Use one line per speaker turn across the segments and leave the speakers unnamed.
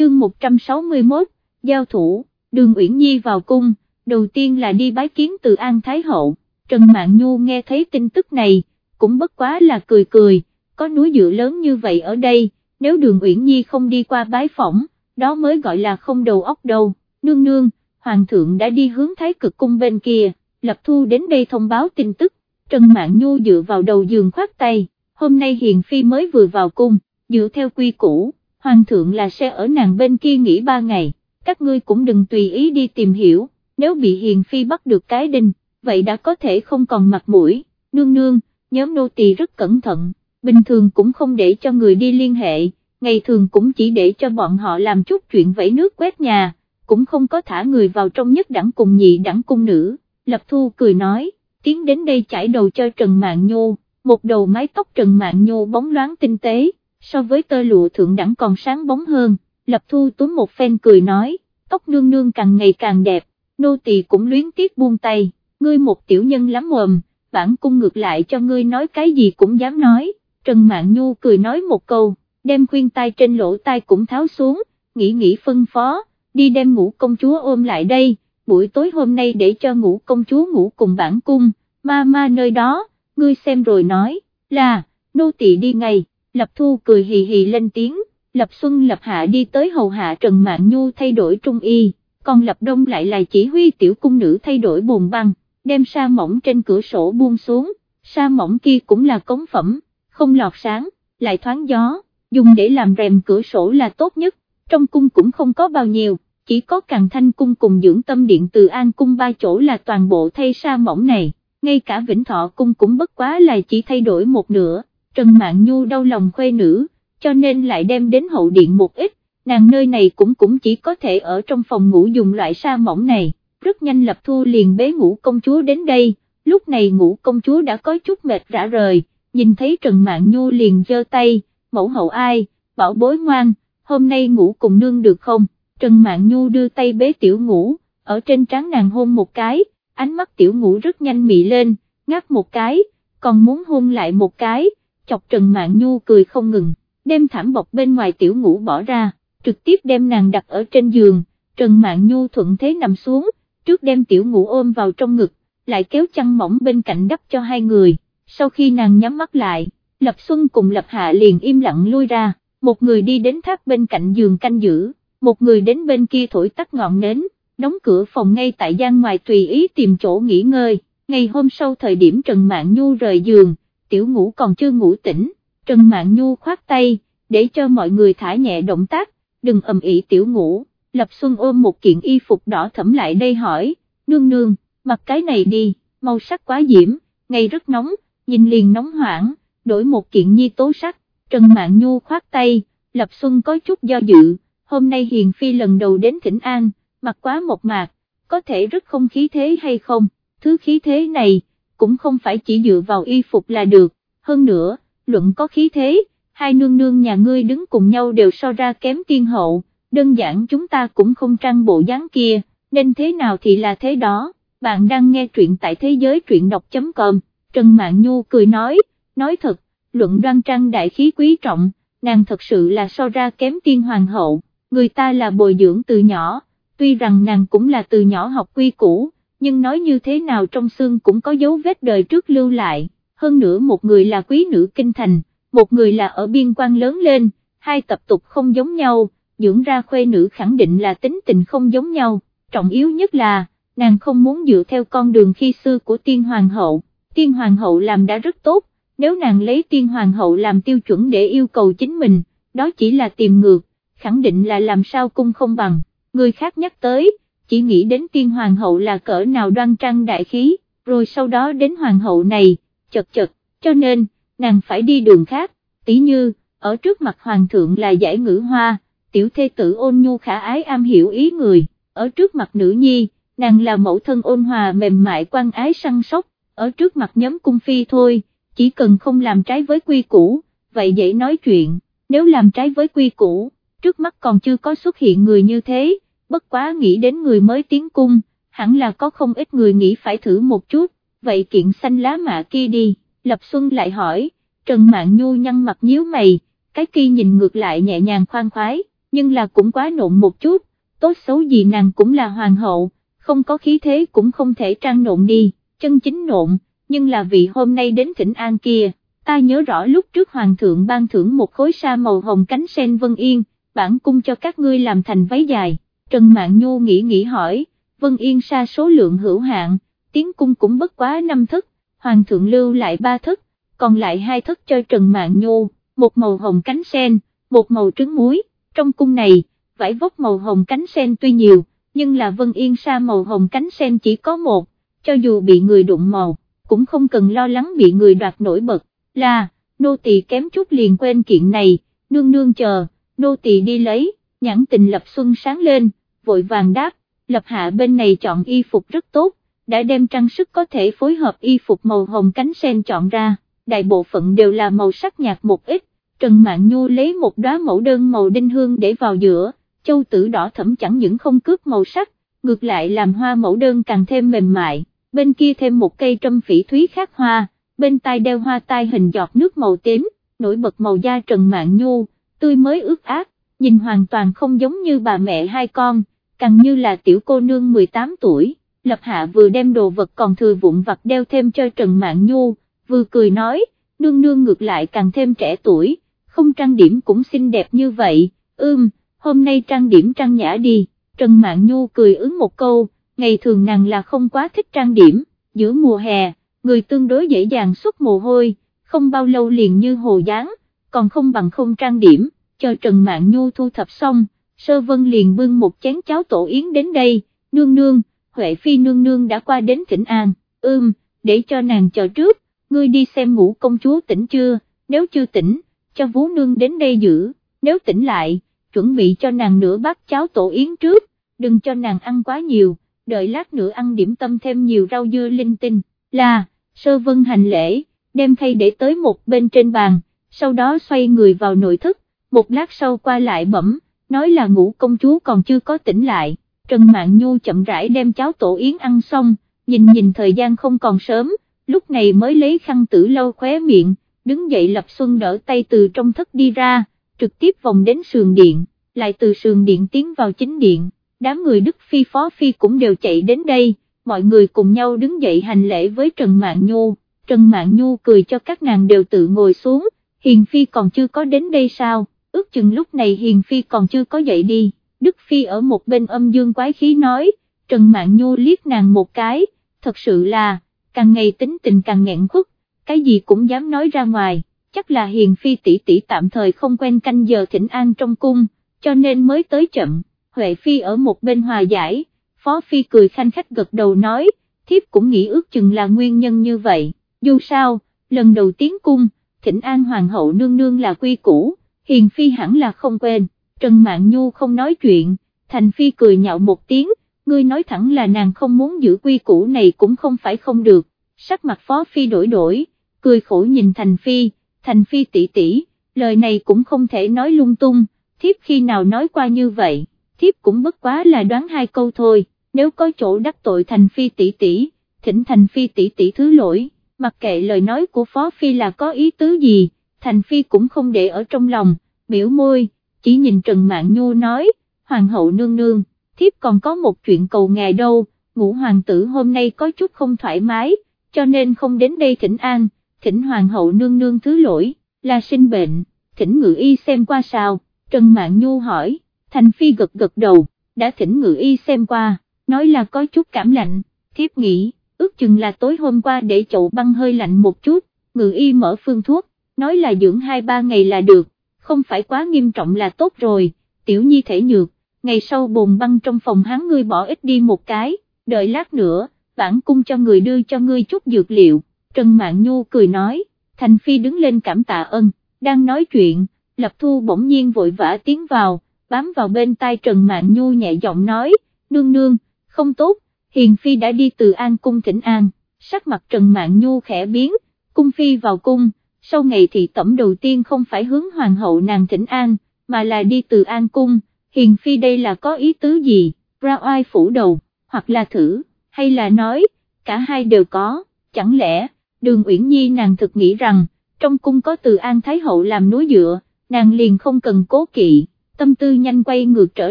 chương 161, giao thủ, đường Uyển Nhi vào cung, đầu tiên là đi bái kiến từ An Thái Hậu, Trần Mạn Nhu nghe thấy tin tức này, cũng bất quá là cười cười, có núi dựa lớn như vậy ở đây, nếu đường Uyển Nhi không đi qua bái phỏng, đó mới gọi là không đầu óc đâu, nương nương, Hoàng thượng đã đi hướng Thái cực cung bên kia, Lập Thu đến đây thông báo tin tức, Trần Mạn Nhu dựa vào đầu giường khoát tay, hôm nay Hiền Phi mới vừa vào cung, dựa theo quy củ, Hoàng thượng là sẽ ở nàng bên kia nghỉ ba ngày, các ngươi cũng đừng tùy ý đi tìm hiểu, nếu bị Hiền Phi bắt được cái đinh, vậy đã có thể không còn mặt mũi, nương nương, nhóm nô tỳ rất cẩn thận, bình thường cũng không để cho người đi liên hệ, ngày thường cũng chỉ để cho bọn họ làm chút chuyện vẫy nước quét nhà, cũng không có thả người vào trong nhất đẳng cùng nhị đẳng cung nữ, Lập Thu cười nói, tiến đến đây chải đầu cho Trần Mạn Nhô, một đầu mái tóc Trần Mạn Nhô bóng loáng tinh tế, so với tơ lụa thượng đẳng còn sáng bóng hơn, Lập Thu túm một phen cười nói, tóc nương nương càng ngày càng đẹp, nô tỳ cũng luyến tiếc buông tay, ngươi một tiểu nhân lắm mồm, bản cung ngược lại cho ngươi nói cái gì cũng dám nói, Trần Mạn Nhu cười nói một câu, đem khuyên tai trên lỗ tai cũng tháo xuống, nghĩ nghĩ phân phó, đi đem ngũ công chúa ôm lại đây, buổi tối hôm nay để cho ngũ công chúa ngủ cùng bản cung, ma ma nơi đó, ngươi xem rồi nói, là, nô tỳ đi ngay, Lập Thu cười hì hì lên tiếng, Lập Xuân Lập Hạ đi tới hầu hạ Trần Mạn Nhu thay đổi trung y, còn Lập Đông lại là chỉ huy tiểu cung nữ thay đổi bồn băng, đem sa mỏng trên cửa sổ buông xuống, sa mỏng kia cũng là cống phẩm, không lọt sáng, lại thoáng gió, dùng để làm rèm cửa sổ là tốt nhất, trong cung cũng không có bao nhiêu, chỉ có càng thanh cung cùng dưỡng tâm điện từ an cung ba chỗ là toàn bộ thay sa mỏng này, ngay cả vĩnh thọ cung cũng bất quá là chỉ thay đổi một nửa, Trần Mạn Nhu đau lòng khuê nữ, cho nên lại đem đến hậu điện một ít, nàng nơi này cũng cũng chỉ có thể ở trong phòng ngủ dùng loại sa mỏng này, rất nhanh lập thu liền bế ngủ công chúa đến đây, lúc này ngủ công chúa đã có chút mệt rã rời, nhìn thấy Trần Mạn Nhu liền giơ tay, mẫu hậu ai, bảo bối ngoan, hôm nay ngủ cùng nương được không, Trần Mạn Nhu đưa tay bế tiểu ngủ, ở trên trán nàng hôn một cái, ánh mắt tiểu ngủ rất nhanh mị lên, ngáp một cái, còn muốn hôn lại một cái, chọc Trần Mạn Nhu cười không ngừng, đem thảm bọc bên ngoài tiểu ngủ bỏ ra, trực tiếp đem nàng đặt ở trên giường, Trần Mạn Nhu thuận thế nằm xuống, trước đem tiểu ngủ ôm vào trong ngực, lại kéo chăn mỏng bên cạnh đắp cho hai người, sau khi nàng nhắm mắt lại, Lập Xuân cùng Lập Hạ liền im lặng lui ra, một người đi đến tháp bên cạnh giường canh giữ, một người đến bên kia thổi tắt ngọn nến, đóng cửa phòng ngay tại gian ngoài tùy ý tìm chỗ nghỉ ngơi, ngày hôm sau thời điểm Trần Mạn Nhu rời giường, tiểu ngủ còn chưa ngủ tỉnh, Trần Mạn Nhu khoát tay, để cho mọi người thả nhẹ động tác, đừng ầm ĩ tiểu ngủ, Lập Xuân ôm một kiện y phục đỏ thẫm lại đây hỏi, nương nương, mặc cái này đi, màu sắc quá diễm, ngày rất nóng, nhìn liền nóng hoảng, đổi một kiện nhi tố sắc, Trần Mạn Nhu khoát tay, Lập Xuân có chút do dự, hôm nay Hiền Phi lần đầu đến Thỉnh An, mặc quá một mạc, có thể rất không khí thế hay không, thứ khí thế này, cũng không phải chỉ dựa vào y phục là được, hơn nữa, luận có khí thế, hai nương nương nhà ngươi đứng cùng nhau đều so ra kém tiên hậu, đơn giản chúng ta cũng không trăng bộ dáng kia, nên thế nào thì là thế đó, bạn đang nghe truyện tại thế giới truyện đọc.com, Trần Mạn Nhu cười nói, nói thật, luận đoan trang đại khí quý trọng, nàng thật sự là so ra kém tiên hoàng hậu, người ta là bồi dưỡng từ nhỏ, tuy rằng nàng cũng là từ nhỏ học quy củ, nhưng nói như thế nào trong xương cũng có dấu vết đời trước lưu lại, hơn nữa một người là quý nữ kinh thành, một người là ở biên quan lớn lên, hai tập tục không giống nhau, dưỡng ra khuê nữ khẳng định là tính tình không giống nhau, trọng yếu nhất là, nàng không muốn dựa theo con đường khi xưa của tiên hoàng hậu, tiên hoàng hậu làm đã rất tốt, nếu nàng lấy tiên hoàng hậu làm tiêu chuẩn để yêu cầu chính mình, đó chỉ là tìm ngược, khẳng định là làm sao cung không bằng, người khác nhắc tới, chỉ nghĩ đến tiên hoàng hậu là cỡ nào đoan trang đại khí, rồi sau đó đến hoàng hậu này, chật chật, cho nên, nàng phải đi đường khác, Tí như, ở trước mặt hoàng thượng là giải ngữ hoa, tiểu thê tử ôn nhu khả ái am hiểu ý người, ở trước mặt nữ nhi, nàng là mẫu thân ôn hòa mềm mại quan ái săn sóc, ở trước mặt nhóm cung phi thôi, chỉ cần không làm trái với quy củ, vậy dễ nói chuyện, nếu làm trái với quy củ, trước mắt còn chưa có xuất hiện người như thế, bất quá nghĩ đến người mới tiến cung, hẳn là có không ít người nghĩ phải thử một chút, vậy kiện xanh lá mạ kia đi, Lập Xuân lại hỏi, Trần Mạn Nhu nhăn mặt nhíu mày, cái kia nhìn ngược lại nhẹ nhàng khoan khoái, nhưng là cũng quá nộn một chút, tốt xấu gì nàng cũng là hoàng hậu, không có khí thế cũng không thể trang nộn đi, chân chính nộn, nhưng là vì hôm nay đến thỉnh an kia, ta nhớ rõ lúc trước hoàng thượng ban thưởng một khối sa màu hồng cánh sen vân yên, bản cung cho các ngươi làm thành váy dài, Trần Mạn Nhu nghĩ nghĩ hỏi, vân yên sa số lượng hữu hạn, tiến cung cũng bất quá năm thức, hoàng thượng lưu lại ba thức, còn lại hai thức cho Trần Mạn Nhu, một màu hồng cánh sen, một màu trứng muối, trong cung này, vải vóc màu hồng cánh sen tuy nhiều, nhưng là vân yên sa màu hồng cánh sen chỉ có một, cho dù bị người đụng màu, cũng không cần lo lắng bị người đoạt nổi bật, là, nô tỳ kém chút liền quên kiện này, nương nương chờ, nô tỳ đi lấy, nhãn tình lập xuân sáng lên, vội vàng đáp, lập hạ bên này chọn y phục rất tốt, đã đem trang sức có thể phối hợp y phục màu hồng cánh sen chọn ra, đại bộ phận đều là màu sắc nhạt một ít, Trần Mạn Nhu lấy một đóa mẫu đơn màu đinh hương để vào giữa, châu tử đỏ thẫm chẳng những không cướp màu sắc, ngược lại làm hoa mẫu đơn càng thêm mềm mại, bên kia thêm một cây trâm phỉ thúy khác hoa, bên tai đeo hoa tai hình giọt nước màu tím, nổi bật màu da Trần Mạn Nhu, tươi mới ướt át, nhìn hoàn toàn không giống như bà mẹ hai con, càng như là tiểu cô nương 18 tuổi. Lập Hạ vừa đem đồ vật còn thừa vụn vặt đeo thêm cho Trần Mạn Nhu, vừa cười nói, nương nương ngược lại càng thêm trẻ tuổi, không trang điểm cũng xinh đẹp như vậy, ưm, hôm nay trang điểm trang nhã đi, Trần Mạn Nhu cười ứng một câu, ngày thường nàng là không quá thích trang điểm, giữa mùa hè, người tương đối dễ dàng xuất mồ hôi, không bao lâu liền như hồ dáng, còn không bằng không trang điểm, cho Trần Mạn Nhu thu thập xong, Sơ Vân liền bưng một chén cháo tổ yến đến đây, nương nương, Huệ Phi nương nương đã qua đến thỉnh An, ưm, để cho nàng chờ trước, ngươi đi xem ngủ công chúa tỉnh chưa, nếu chưa tỉnh, cho Vú Nương đến đây giữ, nếu tỉnh lại, chuẩn bị cho nàng nửa bát cháo tổ yến trước, đừng cho nàng ăn quá nhiều, đợi lát nữa ăn điểm tâm thêm nhiều rau dưa linh tinh, là, sơ vân hành lễ, đem khay để tới một bên trên bàn, sau đó xoay người vào nội thất, một lát sau qua lại bẩm, nói là ngủ công chúa còn chưa có tỉnh lại, Trần Mạn Nhu chậm rãi đem cháo tổ yến ăn xong, nhìn nhìn thời gian không còn sớm, lúc này mới lấy khăn tử lâu khóe miệng, đứng dậy Lập Xuân đỡ tay từ trong thất đi ra, trực tiếp vòng đến sườn điện, lại từ sườn điện tiến vào chính điện, đám người Đức Phi Phó Phi cũng đều chạy đến đây, mọi người cùng nhau đứng dậy hành lễ với Trần Mạn Nhu, Trần Mạn Nhu cười cho các nàng đều tự ngồi xuống, Hiền Phi còn chưa có đến đây sao, ước chừng lúc này Hiền Phi còn chưa có dậy đi, Đức Phi ở một bên âm dương quái khí nói, Trần Mạn Nhu liếc nàng một cái, thật sự là, càng ngày tính tình càng nghẹn khuất, cái gì cũng dám nói ra ngoài, chắc là hiền phi tỷ tỷ tạm thời không quen canh giờ thỉnh an trong cung, cho nên mới tới chậm, Huệ phi ở một bên hòa giải, phó phi cười khanh khách gật đầu nói, thiếp cũng nghĩ ước chừng là nguyên nhân như vậy, dù sao, lần đầu tiến cung, thỉnh an hoàng hậu nương nương là quy củ, hiền phi hẳn là không quên, Trần Mạn Nhu không nói chuyện, thành phi cười nhạo một tiếng, ngươi nói thẳng là nàng không muốn giữ quy củ này cũng không phải không được, sắc mặt phó phi đổi đổi, cười khổ nhìn Thành Phi, Thành Phi tỷ tỷ, lời này cũng không thể nói lung tung, thiếp khi nào nói qua như vậy, thiếp cũng bất quá là đoán hai câu thôi, nếu có chỗ đắc tội Thành Phi tỷ tỷ, thỉnh Thành Phi tỷ tỷ thứ lỗi, mặc kệ lời nói của Phó Phi là có ý tứ gì, Thành Phi cũng không để ở trong lòng, biểu môi, chỉ nhìn Trần Mạn Nhu nói, Hoàng hậu nương nương, thiếp còn có một chuyện cầu ngài đâu, ngũ hoàng tử hôm nay có chút không thoải mái, cho nên không đến đây thỉnh an thỉnh hoàng hậu nương nương thứ lỗi, là sinh bệnh, thỉnh ngự y xem qua sao, Trần Mạn Nhu hỏi, Thành Phi gật gật đầu, đã thỉnh ngự y xem qua, nói là có chút cảm lạnh, thiếp nghĩ, ước chừng là tối hôm qua để chậu băng hơi lạnh một chút, ngự y mở phương thuốc, nói là dưỡng 2-3 ngày là được, không phải quá nghiêm trọng là tốt rồi, tiểu nhi thể nhược, ngày sau bồn băng trong phòng hắn ngươi bỏ ít đi một cái, đợi lát nữa, bản cung cho người đưa cho ngươi chút dược liệu. Trần Mạn Nhu cười nói, Thành Phi đứng lên cảm tạ ân, đang nói chuyện, Lập Thu bỗng nhiên vội vã tiến vào, bám vào bên tai Trần Mạn Nhu nhẹ giọng nói, nương nương, không tốt, Hiền Phi đã đi từ An Cung thỉnh An, sắc mặt Trần Mạn Nhu khẽ biến, Cung Phi vào cung, sau ngày thị tẩm đầu tiên không phải hướng Hoàng hậu nàng thỉnh An, mà là đi từ An Cung, Hiền Phi đây là có ý tứ gì, ra oai phủ đầu, hoặc là thử, hay là nói, cả hai đều có, chẳng lẽ đường Uyển Nhi nàng thực nghĩ rằng, trong cung có từ An Thái Hậu làm núi dựa, nàng liền không cần cố kỵ, tâm tư nhanh quay ngược trở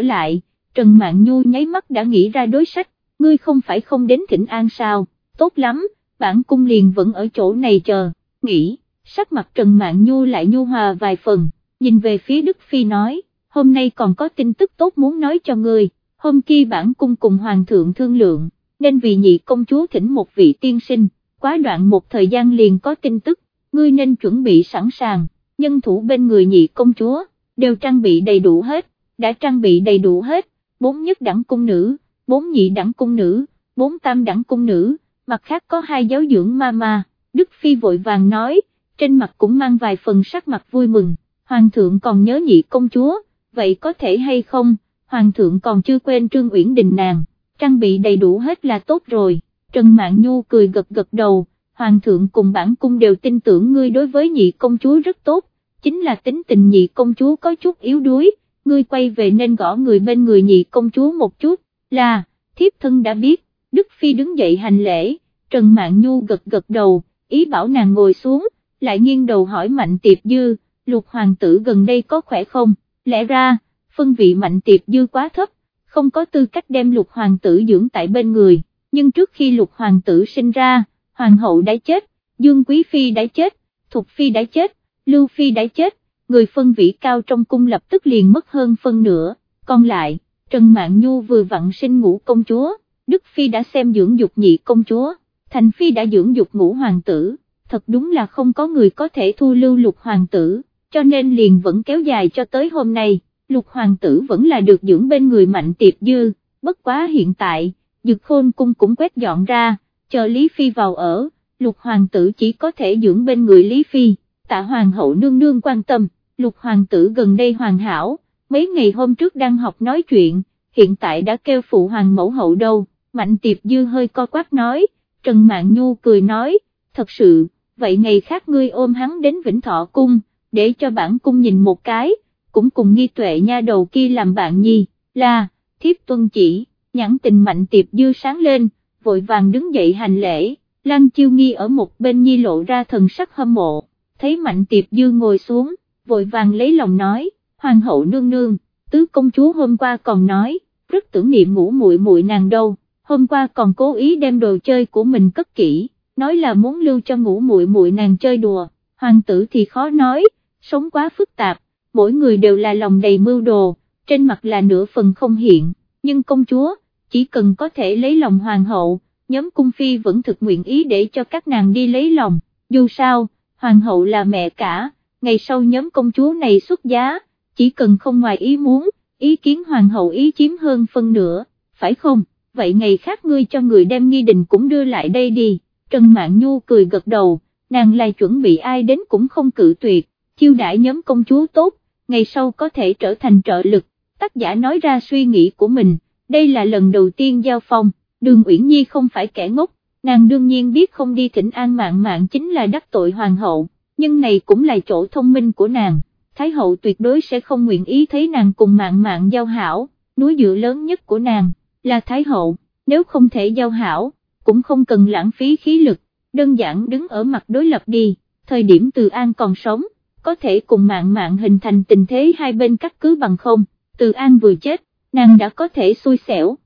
lại, Trần Mạn Nhu nháy mắt đã nghĩ ra đối sách, ngươi không phải không đến thỉnh an sao, tốt lắm, bản cung liền vẫn ở chỗ này chờ, nghĩ, sắc mặt Trần Mạn Nhu lại nhu hòa vài phần, nhìn về phía Đức Phi nói, hôm nay còn có tin tức tốt muốn nói cho người. hôm kia bản cung cùng Hoàng thượng thương lượng, nên vì nhị công chúa thỉnh một vị tiên sinh, quá đoạn một thời gian liền có tin tức, ngươi nên chuẩn bị sẵn sàng, nhân thủ bên người nhị công chúa, đều trang bị đầy đủ hết, đã trang bị đầy đủ hết, bốn nhất đẳng cung nữ, bốn nhị đẳng cung nữ, bốn tam đẳng cung nữ, mặt khác có hai giáo dưỡng ma ma, Đức Phi vội vàng nói, trên mặt cũng mang vài phần sắc mặt vui mừng, Hoàng thượng còn nhớ nhị công chúa, vậy có thể hay không, Hoàng thượng còn chưa quên Trương Uyển Đình nàng, trang bị đầy đủ hết là tốt rồi, Trần Mạn Nhu cười gật gật đầu, Hoàng thượng cùng bản cung đều tin tưởng ngươi đối với nhị công chúa rất tốt, chính là tính tình nhị công chúa có chút yếu đuối, ngươi quay về nên gõ người bên người nhị công chúa một chút, là, thiếp thân đã biết, Đức Phi đứng dậy hành lễ, Trần Mạn Nhu gật gật đầu, ý bảo nàng ngồi xuống, lại nghiêng đầu hỏi Mạnh Tiệp Dư, lục hoàng tử gần đây có khỏe không, lẽ ra, phân vị Mạnh Tiệp Dư quá thấp, không có tư cách đem lục hoàng tử dưỡng tại bên người, nhưng trước khi lục hoàng tử sinh ra, hoàng hậu đã chết, Dương Quý Phi đã chết, Thục Phi đã chết, Lưu Phi đã chết, người phân vị cao trong cung lập tức liền mất hơn phân nửa, còn lại, Trần Mạn Nhu vừa vặn sinh ngũ công chúa, Đức Phi đã xem dưỡng dục nhị công chúa, Thành Phi đã dưỡng dục ngũ hoàng tử, thật đúng là không có người có thể thu lưu lục hoàng tử, cho nên liền vẫn kéo dài cho tới hôm nay, lục hoàng tử vẫn là được dưỡng bên người mạnh tiệp dư, bất quá hiện tại, dực khôn cung cũng quét dọn ra, chờ Lý Phi vào ở, lục hoàng tử chỉ có thể dưỡng bên người Lý Phi, tạ hoàng hậu nương nương quan tâm, lục hoàng tử gần đây hoàn hảo, mấy ngày hôm trước đang học nói chuyện, hiện tại đã kêu phụ hoàng mẫu hậu đâu, mạnh tiệp dư hơi co quát nói, Trần mạng Nhu cười nói, thật sự, vậy ngày khác ngươi ôm hắn đến Vĩnh Thọ Cung, để cho bản cung nhìn một cái, cũng cùng nghi tuệ nha đầu kia làm bạn nhi, là, thiếp tuân chỉ, nhãn tình mạnh tiệp dư sáng lên, vội vàng đứng dậy hành lễ, Lan Chiêu Nghi ở một bên nhi lộ ra thần sắc hâm mộ, thấy mạnh tiệp dư ngồi xuống, vội vàng lấy lòng nói, hoàng hậu nương nương, tứ công chúa hôm qua còn nói, rất tưởng niệm ngủ muội muội nàng đâu, hôm qua còn cố ý đem đồ chơi của mình cất kỹ, nói là muốn lưu cho ngủ muội muội nàng chơi đùa, hoàng tử thì khó nói, sống quá phức tạp, mỗi người đều là lòng đầy mưu đồ, trên mặt là nửa phần không hiện, nhưng công chúa, chỉ cần có thể lấy lòng hoàng hậu, nhóm cung phi vẫn thực nguyện ý để cho các nàng đi lấy lòng, dù sao, hoàng hậu là mẹ cả, ngày sau nhóm công chúa này xuất giá, chỉ cần không ngoài ý muốn, ý kiến hoàng hậu ý chiếm hơn phân nửa, phải không, vậy ngày khác ngươi cho người đem nghi đình cũng đưa lại đây đi, Trần Mạn Nhu cười gật đầu, nàng lại chuẩn bị ai đến cũng không cự tuyệt, chiêu đãi nhóm công chúa tốt, ngày sau có thể trở thành trợ lực, tác giả nói ra suy nghĩ của mình, đây là lần đầu tiên giao phong, đường Uyển Nhi không phải kẻ ngốc, nàng đương nhiên biết không đi thỉnh an mạng mạng chính là đắc tội hoàng hậu, nhưng này cũng là chỗ thông minh của nàng, Thái hậu tuyệt đối sẽ không nguyện ý thấy nàng cùng mạng mạng giao hảo, núi dựa lớn nhất của nàng, là Thái hậu, nếu không thể giao hảo, cũng không cần lãng phí khí lực, đơn giản đứng ở mặt đối lập đi, thời điểm từ an còn sống, có thể cùng mạng mạng hình thành tình thế hai bên cắt cứ bằng không, từ an vừa chết, nàng đã có thể xui xẻo.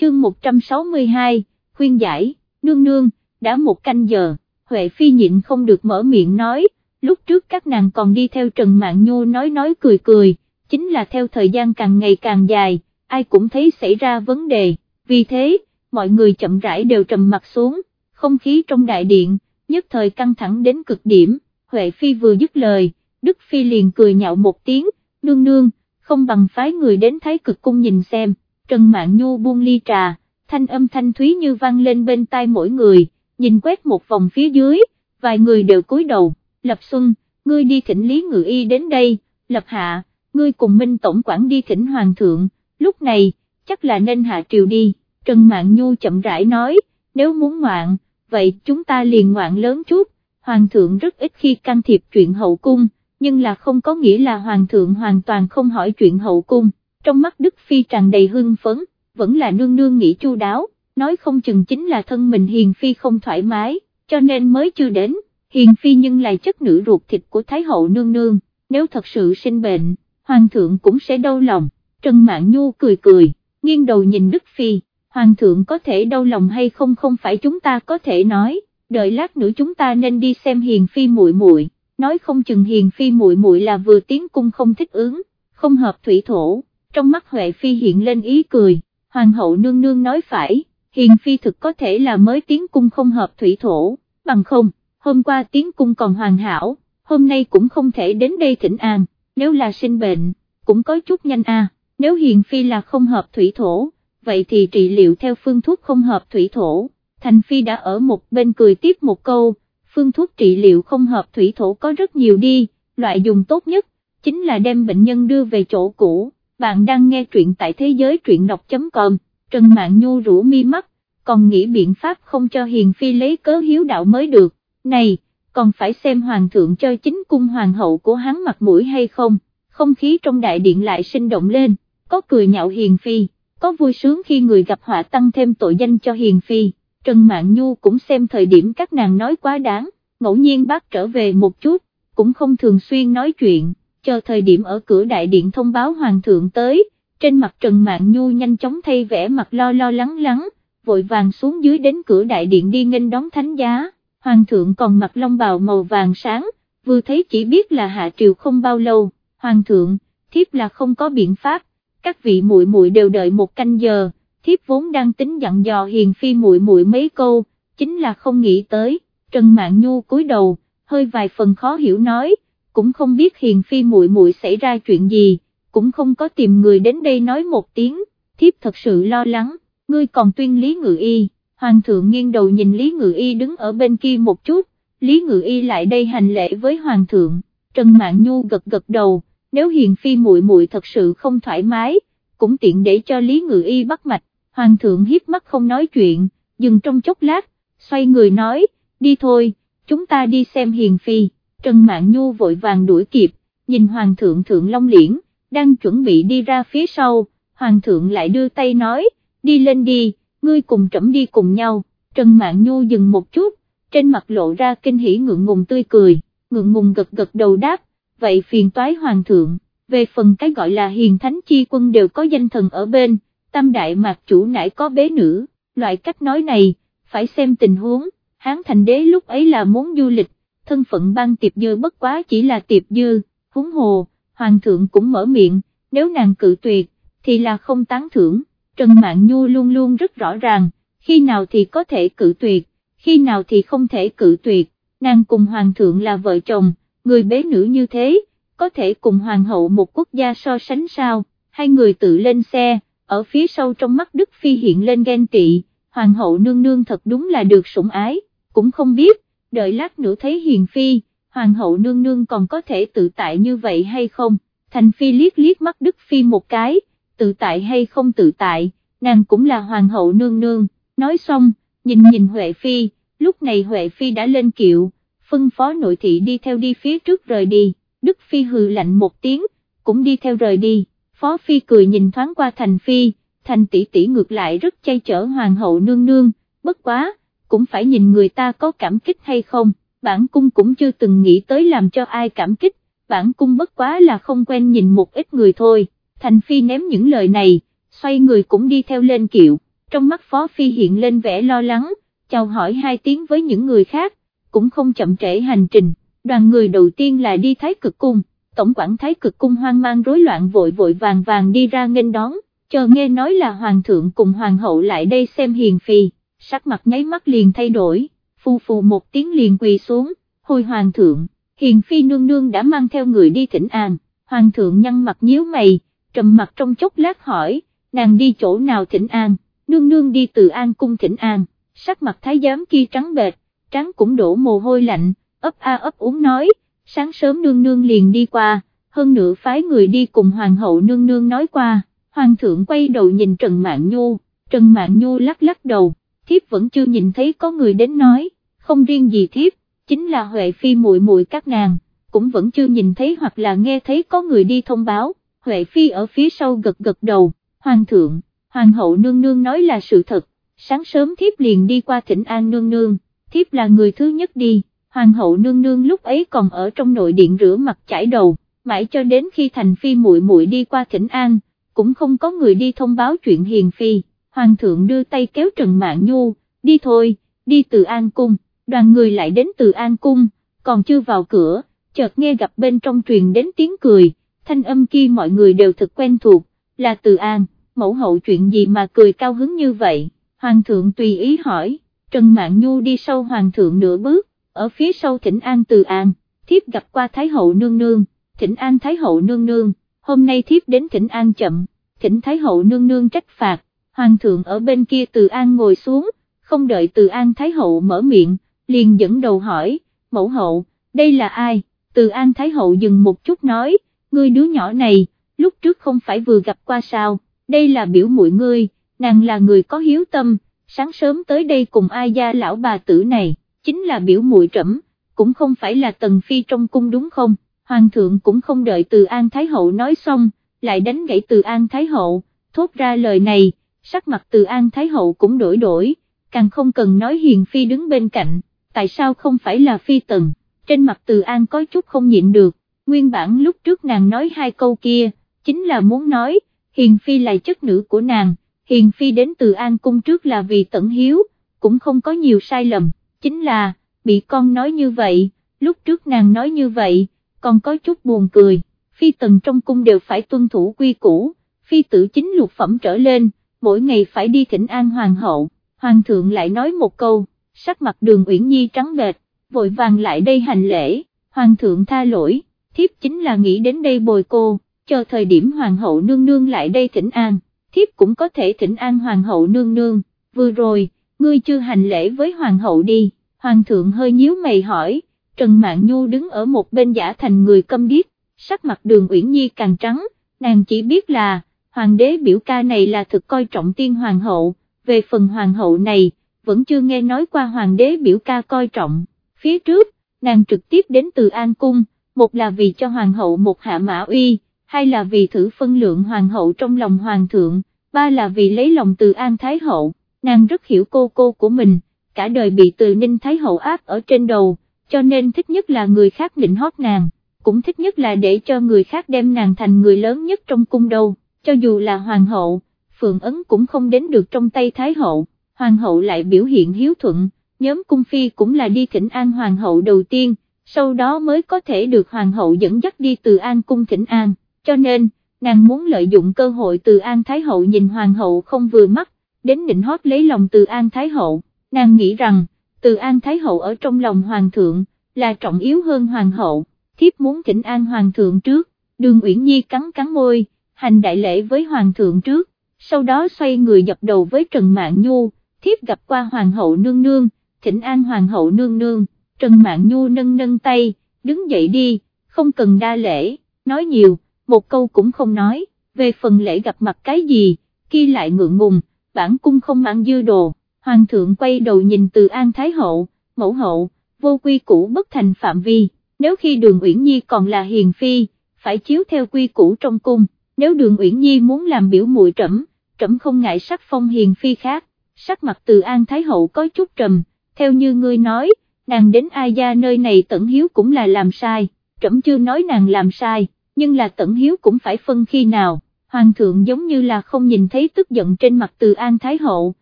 Chương 162, khuyên giải, nương nương, đã một canh giờ, Huệ Phi nhịn không được mở miệng nói, lúc trước các nàng còn đi theo Trần Mạn Nhu nói nói cười cười, chính là theo thời gian càng ngày càng dài, ai cũng thấy xảy ra vấn đề, vì thế, mọi người chậm rãi đều trầm mặt xuống, không khí trong đại điện, nhất thời căng thẳng đến cực điểm, Huệ Phi vừa dứt lời, Đức Phi liền cười nhạo một tiếng, nương nương, không bằng phái người đến Thái cực cung nhìn xem, Trần Mạn Nhu buông ly trà, thanh âm thanh thúy như vang lên bên tai mỗi người, nhìn quét một vòng phía dưới, vài người đều cúi đầu, Lập Xuân, ngươi đi thỉnh Lý Ngự Y đến đây, Lập Hạ, ngươi cùng Minh Tổng quản đi thỉnh Hoàng thượng, lúc này, chắc là nên hạ triều đi, Trần Mạn Nhu chậm rãi nói, nếu muốn ngoạn, vậy chúng ta liền ngoạn lớn chút, Hoàng thượng rất ít khi can thiệp chuyện hậu cung, nhưng là không có nghĩa là Hoàng thượng hoàn toàn không hỏi chuyện hậu cung, trong mắt Đức Phi tràn đầy hưng phấn, vẫn là nương nương nghĩ chu đáo, nói không chừng chính là thân mình Hiền Phi không thoải mái, cho nên mới chưa đến, Hiền Phi nhưng là chất nữ ruột thịt của Thái hậu nương nương, nếu thật sự sinh bệnh, hoàng thượng cũng sẽ đau lòng, Trần Mạn Nhu cười cười, nghiêng đầu nhìn Đức Phi, hoàng thượng có thể đau lòng hay không không phải chúng ta có thể nói, đợi lát nữa chúng ta nên đi xem hiền phi muội muội, nói không chừng hiền phi muội muội là vừa tiến cung không thích ứng, không hợp thủy thổ, trong mắt Huệ Phi hiện lên ý cười, hoàng hậu nương nương nói phải, hiền phi thực có thể là mới tiến cung không hợp thủy thổ, bằng không, hôm qua tiến cung còn hoàn hảo, hôm nay cũng không thể đến đây thỉnh an, nếu là sinh bệnh, cũng có chút nhanh à, nếu hiền phi là không hợp thủy thổ, vậy thì trị liệu theo phương thuốc không hợp thủy thổ, thành phi đã ở một bên cười tiếp một câu, phương thuốc trị liệu không hợp thủy thổ có rất nhiều đi, loại dùng tốt nhất, chính là đem bệnh nhân đưa về chỗ cũ, bạn đang nghe truyện tại thế giới truyện đọc.com, Trần mạng Nhu rủ mi mắt, còn nghĩ biện pháp không cho hiền phi lấy cớ hiếu đạo mới được, này, còn phải xem hoàng thượng cho chính cung hoàng hậu của hắn mặt mũi hay không, không khí trong đại điện lại sinh động lên, có cười nhạo hiền phi, có vui sướng khi người gặp họa tăng thêm tội danh cho hiền phi, Trần Mạn Nhu cũng xem thời điểm các nàng nói quá đáng, ngẫu nhiên bác trở về một chút, cũng không thường xuyên nói chuyện, chờ thời điểm ở cửa đại điện thông báo hoàng thượng tới, trên mặt Trần Mạn Nhu nhanh chóng thay vẻ mặt lo lo lắng lắng, vội vàng xuống dưới đến cửa đại điện đi nghênh đón thánh giá. Hoàng thượng còn mặc long bào màu vàng sáng, vừa thấy chỉ biết là hạ triều không bao lâu, hoàng thượng, thiếp là không có biện pháp, các vị muội muội đều đợi một canh giờ, thiếp vốn đang tính dặn dò hiền phi muội muội mấy câu, chính là không nghĩ tới, Trần Mạn Nhu cúi đầu, hơi vài phần khó hiểu nói, cũng không biết hiền phi muội muội xảy ra chuyện gì, cũng không có tìm người đến đây nói một tiếng, thiếp thật sự lo lắng, ngươi còn tuyên lý ngự y. Hoàng thượng nghiêng đầu nhìn Lý Ngự Y đứng ở bên kia một chút, Lý Ngự Y lại đây hành lễ với hoàng thượng, Trần Mạn Nhu gật gật đầu, nếu hiền phi muội muội thật sự không thoải mái, cũng tiện để cho Lý Ngự Y bắt mạch, hoàng thượng hiếp mắt không nói chuyện, dừng trong chốc lát, xoay người nói, đi thôi, chúng ta đi xem hiền phi, Trần Mạn Nhu vội vàng đuổi kịp, nhìn hoàng thượng thượng long liễn, đang chuẩn bị đi ra phía sau, hoàng thượng lại đưa tay nói, đi lên đi, ngươi cùng trẫm đi cùng nhau, Trần Mạn Nhu dừng một chút, trên mặt lộ ra kinh hỉ ngượng ngùng tươi cười, ngượng ngùng gật gật đầu đáp, vậy phiền toái hoàng thượng, về phần cái gọi là hiền thánh chi quân đều có danh thần ở bên, tam đại mạc chủ nãy có bế nữ, loại cách nói này, phải xem tình huống, hán thành đế lúc ấy là muốn du lịch, thân phận ban tiệp dư bất quá chỉ là tiệp dư, húng hồ, hoàng thượng cũng mở miệng, nếu nàng cự tuyệt, thì là không tán thưởng, Trần mạng Nhu luôn luôn rất rõ ràng, khi nào thì có thể cự tuyệt, khi nào thì không thể cự tuyệt, nàng cùng hoàng thượng là vợ chồng, người bế nữ như thế, có thể cùng hoàng hậu một quốc gia so sánh sao, hai người tự lên xe, ở phía sau trong mắt Đức Phi hiện lên ghen tị, hoàng hậu nương nương thật đúng là được sủng ái, cũng không biết, đợi lát nữa thấy hiền phi, hoàng hậu nương nương còn có thể tự tại như vậy hay không, thành phi liếc liếc mắt Đức Phi một cái, tự tại hay không tự tại, nàng cũng là hoàng hậu nương nương, nói xong, nhìn nhìn Huệ Phi, lúc này Huệ Phi đã lên kiệu, phân phó nội thị đi theo đi phía trước rời đi, Đức Phi hừ lạnh một tiếng, cũng đi theo rời đi, Phó Phi cười nhìn thoáng qua Thành Phi, Thành tỷ tỷ ngược lại rất chay chở hoàng hậu nương nương, bất quá, cũng phải nhìn người ta có cảm kích hay không, bản cung cũng chưa từng nghĩ tới làm cho ai cảm kích, bản cung bất quá là không quen nhìn một ít người thôi. Thành Phi ném những lời này, xoay người cũng đi theo lên kiệu, trong mắt Phó Phi hiện lên vẻ lo lắng, chào hỏi hai tiếng với những người khác, cũng không chậm trễ hành trình, đoàn người đầu tiên là đi Thái Cực Cung, tổng quản Thái Cực Cung hoang mang rối loạn vội vội vàng vàng đi ra nghênh đón, chờ nghe nói là Hoàng thượng cùng Hoàng hậu lại đây xem hiền phi, sắc mặt nháy mắt liền thay đổi, phù phù một tiếng liền quỳ xuống, hồi Hoàng thượng, hiền phi nương nương đã mang theo người đi thỉnh an, Hoàng thượng nhăn mặt nhíu mày, trầm mặt trong chốc lát hỏi, nàng đi chỗ nào thỉnh an, nương nương đi từ an cung thỉnh an, sắc mặt thái giám kia trắng bệch trắng cũng đổ mồ hôi lạnh, ấp a ấp úng nói, sáng sớm nương nương liền đi qua, hơn nữa phái người đi cùng hoàng hậu nương nương nói qua, hoàng thượng quay đầu nhìn Trần Mạn Nhu, Trần Mạn Nhu lắc lắc đầu, thiếp vẫn chưa nhìn thấy có người đến nói, không riêng gì thiếp, chính là Huệ Phi muội muội các nàng, cũng vẫn chưa nhìn thấy hoặc là nghe thấy có người đi thông báo, Huệ Phi ở phía sau gật gật đầu, Hoàng thượng, Hoàng hậu nương nương nói là sự thật, sáng sớm thiếp liền đi qua thỉnh an nương nương, thiếp là người thứ nhất đi, Hoàng hậu nương nương lúc ấy còn ở trong nội điện rửa mặt chải đầu, mãi cho đến khi thành phi muội muội đi qua thỉnh an, cũng không có người đi thông báo chuyện hiền phi, hoàng thượng đưa tay kéo Trần Mạn Nhu, đi thôi, đi từ an cung, đoàn người lại đến từ an cung, còn chưa vào cửa, chợt nghe gặp bên trong truyền đến tiếng cười, thanh âm kia mọi người đều thực quen thuộc, là từ an, mẫu hậu chuyện gì mà cười cao hứng như vậy, hoàng thượng tùy ý hỏi, Trần Mạn Nhu đi sau hoàng thượng nửa bước, ở phía sau thỉnh an từ an, thiếp gặp qua Thái hậu nương nương, thỉnh an Thái hậu nương nương, hôm nay thiếp đến thỉnh an chậm, thỉnh Thái hậu nương nương trách phạt, hoàng thượng ở bên kia từ an ngồi xuống, không đợi từ an Thái hậu mở miệng, liền dẫn đầu hỏi, mẫu hậu, đây là ai, từ an Thái hậu dừng một chút nói, ngươi đứa nhỏ này, lúc trước không phải vừa gặp qua sao, đây là biểu muội ngươi, nàng là người có hiếu tâm, sáng sớm tới đây cùng ai gia lão bà tử này, chính là biểu muội trẫm, cũng không phải là tần phi trong cung đúng không, hoàng thượng cũng không đợi từ an thái hậu nói xong, lại đánh gãy từ an thái hậu, thốt ra lời này, sắc mặt từ an thái hậu cũng đổi đổi, càng không cần nói hiền phi đứng bên cạnh, tại sao không phải là phi tần, trên mặt từ an có chút không nhịn được, nguyên bản lúc trước nàng nói hai câu kia, chính là muốn nói, hiền phi là chất nữ của nàng, hiền phi đến từ an cung trước là vì tận hiếu, cũng không có nhiều sai lầm, chính là, bị con nói như vậy, lúc trước nàng nói như vậy, còn có chút buồn cười, phi tần trong cung đều phải tuân thủ quy củ, phi tử chính lục phẩm trở lên, mỗi ngày phải đi thỉnh an hoàng hậu, hoàng thượng lại nói một câu, sắc mặt đường Uyển Nhi trắng bệch, vội vàng lại đây hành lễ, hoàng thượng tha lỗi, thiếp chính là nghĩ đến đây bồi cô, chờ thời điểm hoàng hậu nương nương lại đây thỉnh an, thiếp cũng có thể thỉnh an hoàng hậu nương nương, vừa rồi, ngươi chưa hành lễ với hoàng hậu đi, hoàng thượng hơi nhíu mày hỏi, Trần Mạn Nhu đứng ở một bên giả thành người câm điếc, sắc mặt đường Uyển Nhi càng trắng, nàng chỉ biết là, hoàng đế biểu ca này là thực coi trọng tiên hoàng hậu, về phần hoàng hậu này, vẫn chưa nghe nói qua hoàng đế biểu ca coi trọng, phía trước, nàng trực tiếp đến từ An Cung, một là vì cho hoàng hậu một hạ mã uy, hai là vì thử phân lượng hoàng hậu trong lòng hoàng thượng, ba là vì lấy lòng từ An Thái hậu, nàng rất hiểu cô cô của mình, cả đời bị từ Ninh Thái hậu áp ở trên đầu, cho nên thích nhất là người khác định hót nàng, cũng thích nhất là để cho người khác đem nàng thành người lớn nhất trong cung đâu, cho dù là hoàng hậu, Phượng Ấn cũng không đến được trong tay Thái hậu, hoàng hậu lại biểu hiện hiếu thuận, nhóm cung phi cũng là đi thỉnh an hoàng hậu đầu tiên, sau đó mới có thể được hoàng hậu dẫn dắt đi từ an cung thỉnh an, cho nên, nàng muốn lợi dụng cơ hội từ an thái hậu nhìn hoàng hậu không vừa mắt, đến định hót lấy lòng từ an thái hậu, nàng nghĩ rằng, từ an thái hậu ở trong lòng hoàng thượng, là trọng yếu hơn hoàng hậu, thiếp muốn thỉnh an hoàng thượng trước, đường Uyển Nhi cắn cắn môi, hành đại lễ với hoàng thượng trước, sau đó xoay người dập đầu với Trần mạng Nhu, thiếp gặp qua hoàng hậu nương nương, thỉnh an hoàng hậu nương nương, Trần mạng Nhu nâng nâng tay, đứng dậy đi, không cần đa lễ, nói nhiều, một câu cũng không nói, về phần lễ gặp mặt cái gì, kia lại ngượng ngùng, bản cung không mang dư đồ, hoàng thượng quay đầu nhìn từ An Thái Hậu, mẫu hậu, vô quy củ bất thành phạm vi, nếu khi đường Uyển Nhi còn là hiền phi, phải chiếu theo quy củ trong cung, nếu đường Uyển Nhi muốn làm biểu muội trẫm, trẫm không ngại sắc phong hiền phi khác, sắc mặt từ An Thái Hậu có chút trầm, theo như ngươi nói, nàng đến ai gia nơi này tận hiếu cũng là làm sai, trẫm chưa nói nàng làm sai, nhưng là tẩn hiếu cũng phải phân khi nào, hoàng thượng giống như là không nhìn thấy tức giận trên mặt từ An Thái Hậu,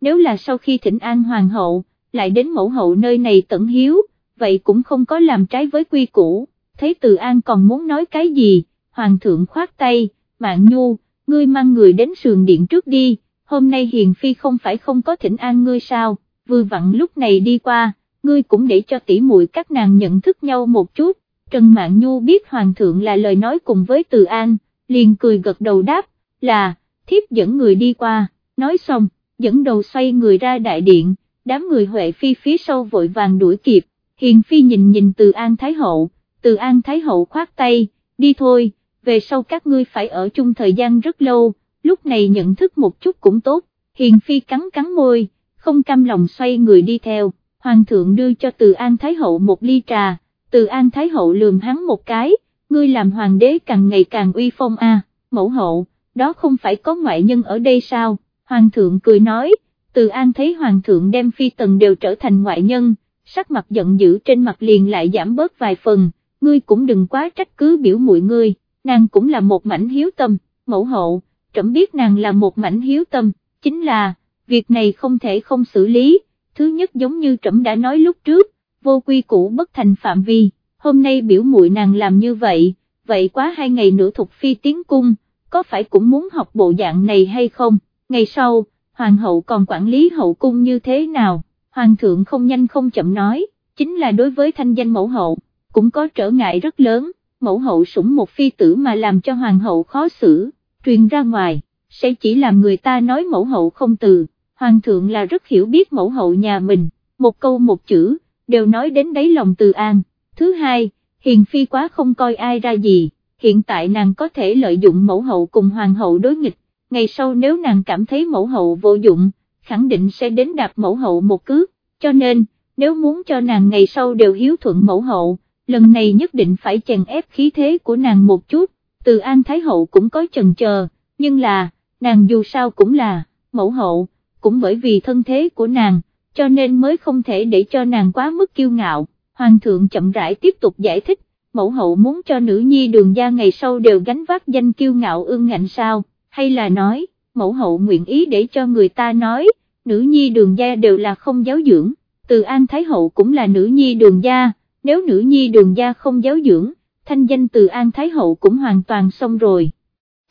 nếu là sau khi thỉnh An Hoàng hậu, lại đến mẫu hậu nơi này tẩn hiếu, vậy cũng không có làm trái với quy củ, thấy từ An còn muốn nói cái gì, hoàng thượng khoát tay, mạng nhu, ngươi mang người đến sườn điện trước đi, hôm nay hiền phi không phải không có thỉnh an ngươi sao, vừa vặn lúc này đi qua, ngươi cũng để cho tỉ muội các nàng nhận thức nhau một chút, Trần Mạn Nhu biết Hoàng thượng là lời nói cùng với Từ An, liền cười gật đầu đáp, là, thiếp dẫn người đi qua, nói xong, dẫn đầu xoay người ra đại điện, đám người Huệ Phi phía sau vội vàng đuổi kịp, Hiền Phi nhìn nhìn Từ An Thái Hậu, Từ An Thái Hậu khoát tay, đi thôi, về sau các ngươi phải ở chung thời gian rất lâu, lúc này nhận thức một chút cũng tốt, Hiền Phi cắn cắn môi, không cam lòng xoay người đi theo, Hoàng thượng đưa cho Từ An Thái Hậu một ly trà, từ An Thái Hậu lườm hắn một cái, ngươi làm hoàng đế càng ngày càng uy phong a, mẫu hậu, đó không phải có ngoại nhân ở đây sao, Hoàng thượng cười nói, Từ An thấy Hoàng thượng đem phi tần đều trở thành ngoại nhân, sắc mặt giận dữ trên mặt liền lại giảm bớt vài phần, ngươi cũng đừng quá trách cứ biểu muội ngươi, nàng cũng là một mảnh hiếu tâm, mẫu hậu, trẫm biết nàng là một mảnh hiếu tâm, chính là, việc này không thể không xử lý, thứ nhất giống như trẫm đã nói lúc trước, vô quy củ bất thành phạm vi, hôm nay biểu muội nàng làm như vậy, vậy quá hai ngày nữa thuộc phi tiến cung, có phải cũng muốn học bộ dạng này hay không, ngày sau, hoàng hậu còn quản lý hậu cung như thế nào, hoàng thượng không nhanh không chậm nói, chính là đối với thanh danh mẫu hậu, cũng có trở ngại rất lớn, mẫu hậu sủng một phi tử mà làm cho hoàng hậu khó xử, truyền ra ngoài, sẽ chỉ làm người ta nói mẫu hậu không từ, hoàng thượng là rất hiểu biết mẫu hậu nhà mình, một câu một chữ, đều nói đến đáy lòng từ an, thứ hai, hiền phi quá không coi ai ra gì, hiện tại nàng có thể lợi dụng mẫu hậu cùng hoàng hậu đối nghịch, ngày sau nếu nàng cảm thấy mẫu hậu vô dụng, khẳng định sẽ đến đạp mẫu hậu một cước, cho nên, nếu muốn cho nàng ngày sau đều hiếu thuận mẫu hậu, lần này nhất định phải chèn ép khí thế của nàng một chút, từ An Thái Hậu cũng có chần chờ, nhưng là, nàng dù sao cũng là, mẫu hậu, cũng bởi vì thân thế của nàng, cho nên mới không thể để cho nàng quá mức kiêu ngạo, Hoàng thượng chậm rãi tiếp tục giải thích, mẫu hậu muốn cho nữ nhi đường gia ngày sau đều gánh vác danh kiêu ngạo ương ngạnh sao, hay là nói, mẫu hậu nguyện ý để cho người ta nói, nữ nhi đường gia đều là không giáo dưỡng, từ An Thái Hậu cũng là nữ nhi đường gia, nếu nữ nhi đường gia không giáo dưỡng, thanh danh từ An Thái Hậu cũng hoàn toàn xong rồi.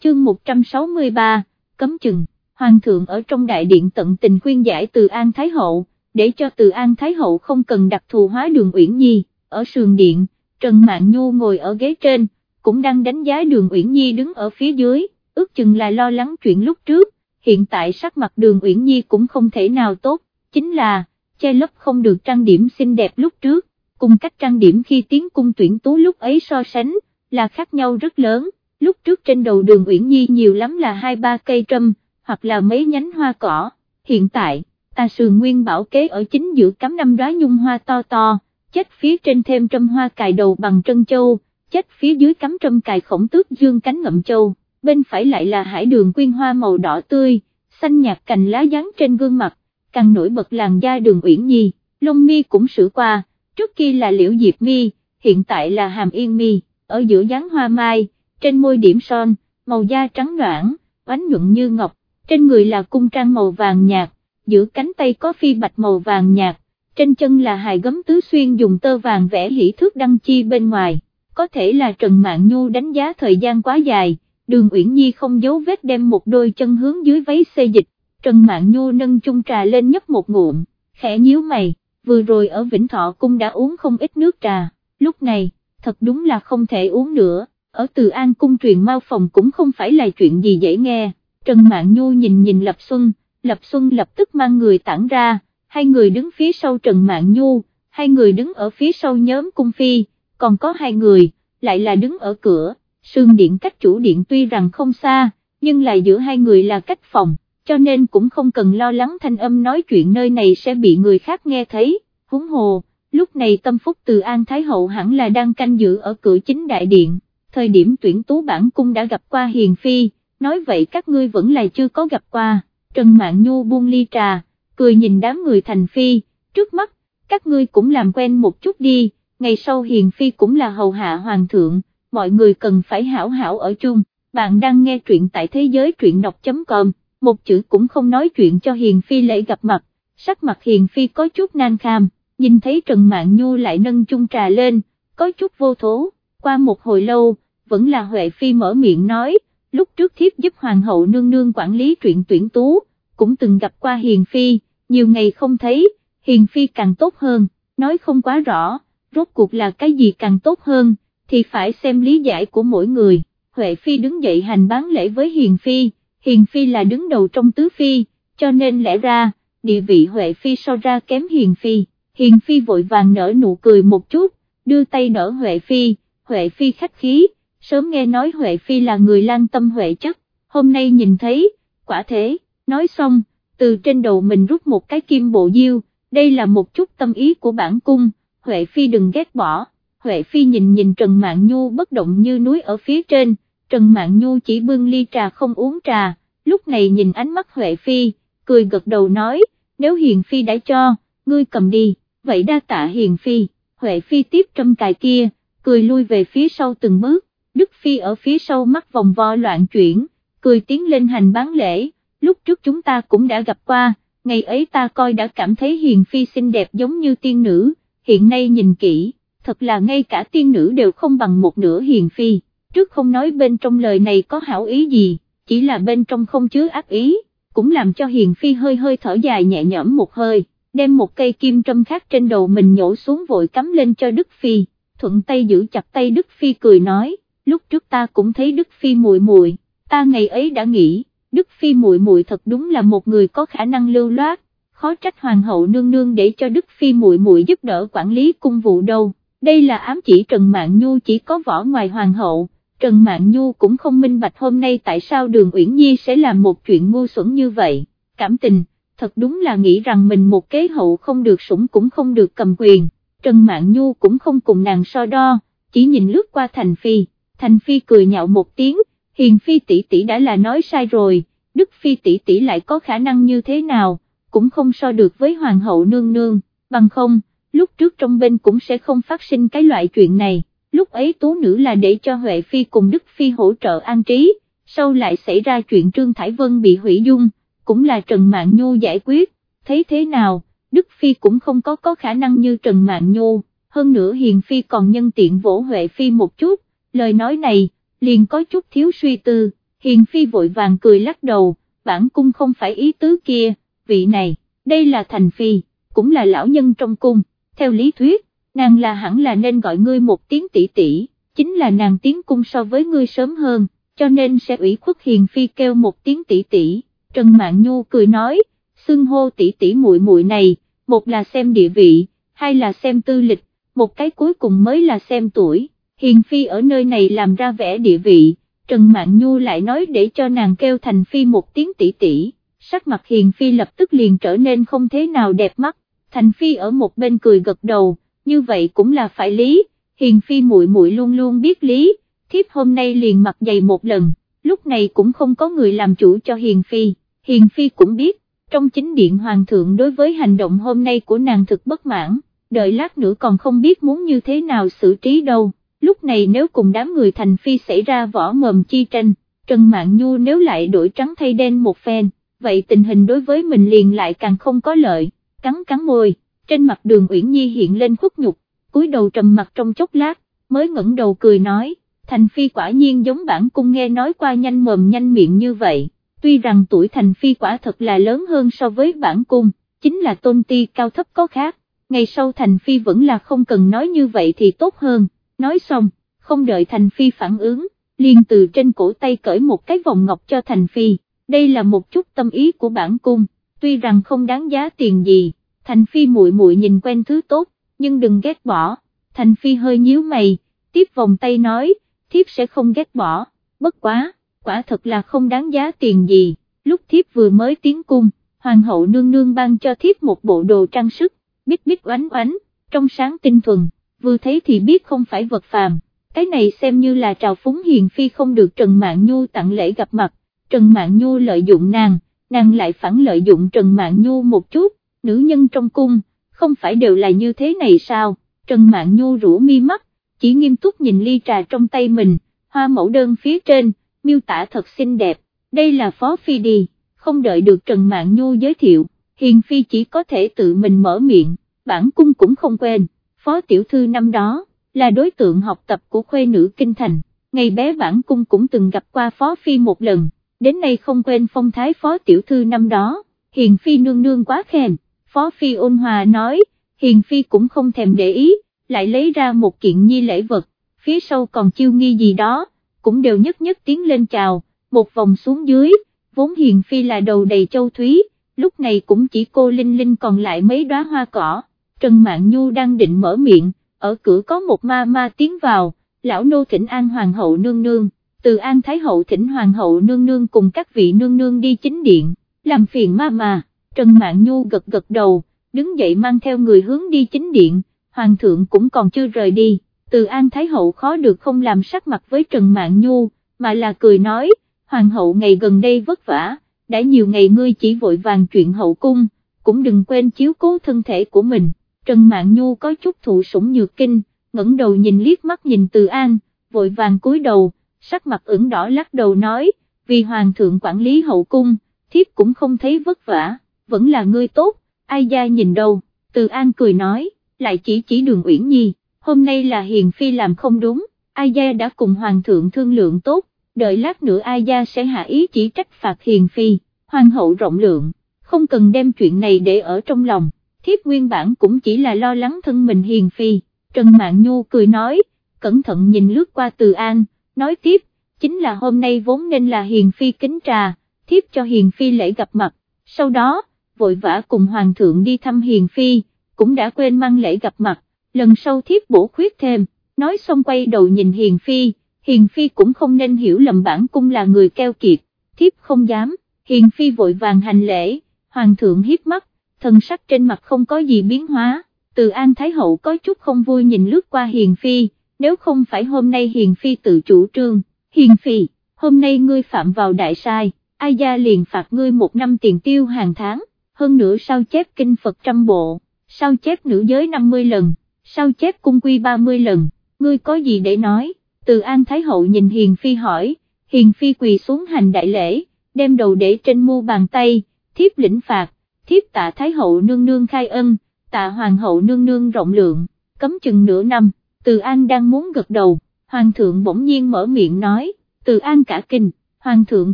Chương 163, Cấm chừng, Hoàng thượng ở trong đại điện tận tình khuyên giải từ An Thái Hậu, để cho từ An Thái Hậu không cần đặc thù hóa đường Uyển Nhi, ở sườn điện, Trần Mạn Nhu ngồi ở ghế trên, cũng đang đánh giá đường Uyển Nhi đứng ở phía dưới, ước chừng là lo lắng chuyện lúc trước, hiện tại sắc mặt đường Uyển Nhi cũng không thể nào tốt, chính là, che lấp không được trang điểm xinh đẹp lúc trước, cùng cách trang điểm khi tiến cung tuyển tú lúc ấy so sánh, là khác nhau rất lớn, lúc trước trên đầu đường Uyển Nhi nhiều lắm là hai ba cây trâm, hoặc là mấy nhánh hoa cỏ, hiện tại, ta sườn nguyên bảo kế ở chính giữa cắm năm đóa nhung hoa to to, chết phía trên thêm trâm hoa cài đầu bằng trân châu, chết phía dưới cắm trâm cài khổng tước dương cánh ngậm châu, bên phải lại là hải đường quyên hoa màu đỏ tươi, xanh nhạt cành lá dán trên gương mặt, càng nổi bật làn da đường uyển nhi, lông mi cũng sửa qua, trước kia là liễu diệp mi, hiện tại là hàm yên mi, ở giữa dáng hoa mai, trên môi điểm son, màu da trắng noãn, oánh nhuận như ngọc, trên người là cung trang màu vàng nhạt, giữa cánh tay có phi bạch màu vàng nhạt, trên chân là hài gấm tứ xuyên dùng tơ vàng vẽ hỷ thước đăng chi bên ngoài, có thể là Trần Mạn Nhu đánh giá thời gian quá dài, đường Uyển Nhi không giấu vết đem một đôi chân hướng dưới váy xê dịch, Trần Mạn Nhu nâng chung trà lên nhấp một ngụm, khẽ nhíu mày, vừa rồi ở Vĩnh Thọ Cung đã uống không ít nước trà, lúc này, thật đúng là không thể uống nữa, ở Từ An Cung truyền mau phòng cũng không phải là chuyện gì dễ nghe, Trần Mạn Nhu nhìn nhìn Lập Xuân, Lập Xuân lập tức mang người tản ra, hai người đứng phía sau Trần Mạn Nhu, hai người đứng ở phía sau nhóm Cung Phi, còn có hai người, lại là đứng ở cửa, sương điện cách chủ điện tuy rằng không xa, nhưng là giữa hai người là cách phòng cho nên cũng không cần lo lắng thanh âm nói chuyện nơi này sẽ bị người khác nghe thấy, huống hồ, lúc này tâm phúc từ An Thái Hậu hẳn là đang canh giữ ở cửa chính đại điện, thời điểm tuyển tú bản cung đã gặp qua Hiền Phi, nói vậy các ngươi vẫn là chưa có gặp qua, Trần Mạn Nhu buông ly trà, cười nhìn đám người thành Phi, trước mắt, các ngươi cũng làm quen một chút đi, ngày sau Hiền Phi cũng là hầu hạ Hoàng thượng, mọi người cần phải hảo hảo ở chung, bạn đang nghe truyện tại thế giới truyện đọc.com một chữ cũng không nói chuyện cho Hiền Phi lễ gặp mặt, sắc mặt Hiền Phi có chút nan kham, nhìn thấy Trần Mạn Nhu lại nâng chung trà lên, có chút vô thố, qua một hồi lâu, vẫn là Huệ Phi mở miệng nói, lúc trước thiếp giúp Hoàng hậu nương nương quản lý truyện tuyển tú, cũng từng gặp qua Hiền Phi, nhiều ngày không thấy, Hiền Phi càng tốt hơn, nói không quá rõ, rốt cuộc là cái gì càng tốt hơn, thì phải xem lý giải của mỗi người, Huệ Phi đứng dậy hành bán lễ với Hiền Phi, Hiền Phi là đứng đầu trong tứ Phi, cho nên lẽ ra, địa vị Huệ Phi so ra kém Hiền Phi, Hiền Phi vội vàng nở nụ cười một chút, đưa tay nở Huệ Phi, Huệ Phi khách khí, sớm nghe nói Huệ Phi là người lan tâm Huệ chất, hôm nay nhìn thấy, quả thế, nói xong, từ trên đầu mình rút một cái kim bộ diêu, đây là một chút tâm ý của bản cung, Huệ Phi đừng ghét bỏ, Huệ Phi nhìn nhìn Trần Mạn Nhu bất động như núi ở phía trên, Trần Mạn Nhu chỉ bưng ly trà không uống trà, lúc này nhìn ánh mắt Huệ Phi, cười gật đầu nói, nếu Hiền Phi đã cho, ngươi cầm đi, vậy đa tạ Hiền Phi, Huệ Phi tiếp trong cài kia, cười lui về phía sau từng bước, Đức Phi ở phía sau mắt vòng vo loạn chuyển, cười tiến lên hành bán lễ, lúc trước chúng ta cũng đã gặp qua, ngày ấy ta coi đã cảm thấy Hiền Phi xinh đẹp giống như tiên nữ, hiện nay nhìn kỹ, thật là ngay cả tiên nữ đều không bằng một nửa Hiền Phi, trước không nói bên trong lời này có hảo ý gì, chỉ là bên trong không chứa ác ý, cũng làm cho Hiền Phi hơi hơi thở dài nhẹ nhõm một hơi, đem một cây kim trâm khác trên đầu mình nhổ xuống vội cắm lên cho Đức Phi, thuận tay giữ chặt tay Đức Phi cười nói, lúc trước ta cũng thấy Đức Phi muội muội, ta ngày ấy đã nghĩ, Đức Phi muội muội thật đúng là một người có khả năng lưu loát, khó trách hoàng hậu nương nương để cho Đức Phi muội muội giúp đỡ quản lý cung vụ đâu, đây là ám chỉ Trần Mạn Nhu chỉ có võ ngoài hoàng hậu, Trần Mạn Nhu cũng không minh bạch hôm nay tại sao Đường Uyển Nhi sẽ làm một chuyện ngu xuẩn như vậy, cảm tình, thật đúng là nghĩ rằng mình một kế hậu không được sủng cũng không được cầm quyền, Trần Mạn Nhu cũng không cùng nàng so đo, chỉ nhìn lướt qua Thành Phi, Thành Phi cười nhạo một tiếng, Hiền Phi tỷ tỷ đã là nói sai rồi, Đức Phi tỷ tỷ lại có khả năng như thế nào, cũng không so được với Hoàng hậu nương nương, bằng không, lúc trước trong bên cũng sẽ không phát sinh cái loại chuyện này lúc ấy tú nữ là để cho Huệ Phi cùng Đức Phi hỗ trợ an trí, sau lại xảy ra chuyện Trương Thải Vân bị hủy dung, cũng là Trần Mạn Nhu giải quyết, thấy thế nào, Đức Phi cũng không có có khả năng như Trần Mạn Nhu, hơn nữa Hiền Phi còn nhân tiện vỗ Huệ Phi một chút, lời nói này, liền có chút thiếu suy tư, Hiền Phi vội vàng cười lắc đầu, bản cung không phải ý tứ kia, vị này, đây là Thành Phi, cũng là lão nhân trong cung, theo lý thuyết, nàng là hẳn là nên gọi ngươi một tiếng tỷ tỷ, chính là nàng tiến cung so với ngươi sớm hơn, cho nên sẽ ủy khuất hiền phi kêu một tiếng tỷ tỷ, Trần Mạn Nhu cười nói, xưng hô tỷ tỷ muội muội này, một là xem địa vị, hai là xem tư lịch, một cái cuối cùng mới là xem tuổi, hiền phi ở nơi này làm ra vẻ địa vị, Trần Mạn Nhu lại nói để cho nàng kêu thành phi một tiếng tỷ tỷ, sắc mặt hiền phi lập tức liền trở nên không thế nào đẹp mắt, thành phi ở một bên cười gật đầu, như vậy cũng là phải lý, hiền phi muội muội luôn luôn biết lý, thiếp hôm nay liền mặc giày một lần, lúc này cũng không có người làm chủ cho hiền phi, hiền phi cũng biết, trong chính điện hoàng thượng đối với hành động hôm nay của nàng thực bất mãn, đợi lát nữa còn không biết muốn như thế nào xử trí đâu, lúc này nếu cùng đám người thành phi xảy ra võ mồm chi tranh, Trần Mạn Nhu nếu lại đổi trắng thay đen một phen, vậy tình hình đối với mình liền lại càng không có lợi, cắn cắn môi trên mặt đường Uyển Nhi hiện lên khuất nhục, cúi đầu trầm mặt trong chốc lát, mới ngẩng đầu cười nói, Thành Phi quả nhiên giống bản cung nghe nói qua nhanh mồm nhanh miệng như vậy, tuy rằng tuổi Thành Phi quả thật là lớn hơn so với bản cung, chính là tôn ti cao thấp có khác, ngày sau Thành Phi vẫn là không cần nói như vậy thì tốt hơn, nói xong, không đợi Thành Phi phản ứng, liền từ trên cổ tay cởi một cái vòng ngọc cho Thành Phi, đây là một chút tâm ý của bản cung, tuy rằng không đáng giá tiền gì. Thành Phi muội muội nhìn quen thứ tốt, nhưng đừng ghét bỏ, Thành Phi hơi nhíu mày, tiếp vòng tay nói, thiếp sẽ không ghét bỏ, bất quá, quả thật là không đáng giá tiền gì, lúc thiếp vừa mới tiến cung, hoàng hậu nương nương ban cho thiếp một bộ đồ trang sức, bít bít oánh oánh, trong sáng tinh thuần, vừa thấy thì biết không phải vật phàm, cái này xem như là trào phúng hiền phi không được Trần Mạn Nhu tặng lễ gặp mặt, Trần Mạn Nhu lợi dụng nàng, nàng lại phản lợi dụng Trần Mạn Nhu một chút, nữ nhân trong cung, không phải đều là như thế này sao, Trần Mạn Nhu rũ mi mắt, chỉ nghiêm túc nhìn ly trà trong tay mình, hoa mẫu đơn phía trên, miêu tả thật xinh đẹp, đây là Phó Phi đi, không đợi được Trần Mạn Nhu giới thiệu, Hiền Phi chỉ có thể tự mình mở miệng, bản cung cũng không quên, Phó Tiểu Thư năm đó, là đối tượng học tập của khuê nữ Kinh Thành, ngày bé bản cung cũng từng gặp qua Phó Phi một lần, đến nay không quên phong thái Phó Tiểu Thư năm đó, Hiền Phi nương nương quá khen. Phó Phi ôn hòa nói, Hiền Phi cũng không thèm để ý, lại lấy ra một kiện nhi lễ vật, phía sau còn chiêu nghi gì đó, cũng đều nhất nhất tiến lên chào, một vòng xuống dưới, vốn Hiền Phi là đầu đầy châu thúy, lúc này cũng chỉ cô Linh Linh còn lại mấy đóa hoa cỏ, Trần Mạn Nhu đang định mở miệng, ở cửa có một ma ma tiến vào, lão nô thỉnh an hoàng hậu nương nương, từ an thái hậu thỉnh hoàng hậu nương nương cùng các vị nương nương đi chính điện, làm phiền ma ma. Trần Mạn Nhu gật gật đầu, đứng dậy mang theo người hướng đi chính điện, Hoàng thượng cũng còn chưa rời đi, từ An Thái Hậu khó được không làm sắc mặt với Trần Mạn Nhu, mà là cười nói, Hoàng hậu ngày gần đây vất vả, đã nhiều ngày ngươi chỉ vội vàng chuyện hậu cung, cũng đừng quên chiếu cố thân thể của mình, Trần Mạn Nhu có chút thụ sủng nhược kinh, ngẩng đầu nhìn liếc mắt nhìn Từ An, vội vàng cúi đầu, sắc mặt ửng đỏ lắc đầu nói, vì hoàng thượng quản lý hậu cung, thiếp cũng không thấy vất vả, vẫn là ngươi tốt, ai gia nhìn đâu, Từ An cười nói, lại chỉ chỉ đường Uyển Nhi, hôm nay là hiền phi làm không đúng, ai gia đã cùng hoàng thượng thương lượng tốt, đợi lát nữa ai gia sẽ hạ ý chỉ trách phạt hiền phi, hoàng hậu rộng lượng, không cần đem chuyện này để ở trong lòng, thiếp nguyên bản cũng chỉ là lo lắng thân mình hiền phi, Trần Mạn Nhu cười nói, cẩn thận nhìn lướt qua Từ An, nói tiếp, chính là hôm nay vốn nên là hiền phi kính trà, thiếp cho hiền phi lễ gặp mặt, sau đó, vội vã cùng hoàng thượng đi thăm hiền phi, cũng đã quên mang lễ gặp mặt, lần sau thiếp bổ khuyết thêm, nói xong quay đầu nhìn hiền phi, hiền phi cũng không nên hiểu lầm bản cung là người keo kiệt, thiếp không dám, hiền phi vội vàng hành lễ, hoàng thượng hiếp mắt, thần sắc trên mặt không có gì biến hóa, từ An Thái Hậu có chút không vui nhìn lướt qua hiền phi, nếu không phải hôm nay hiền phi tự chủ trương, hiền phi, hôm nay ngươi phạm vào đại sai, ai gia liền phạt ngươi một năm tiền tiêu hàng tháng, hơn nữa sao chép kinh Phật trăm bộ, sao chép nữ giới 50 lần, sao chép cung quy 30 lần, ngươi có gì để nói, từ An Thái Hậu nhìn hiền phi hỏi, hiền phi quỳ xuống hành đại lễ, đem đầu để trên mu bàn tay, thiếp lĩnh phạt, thiếp tạ Thái Hậu nương nương khai ân, tạ Hoàng hậu nương nương rộng lượng, cấm chừng nửa năm, Từ An đang muốn gật đầu, Hoàng thượng bỗng nhiên mở miệng nói, Từ An cả kinh, Hoàng thượng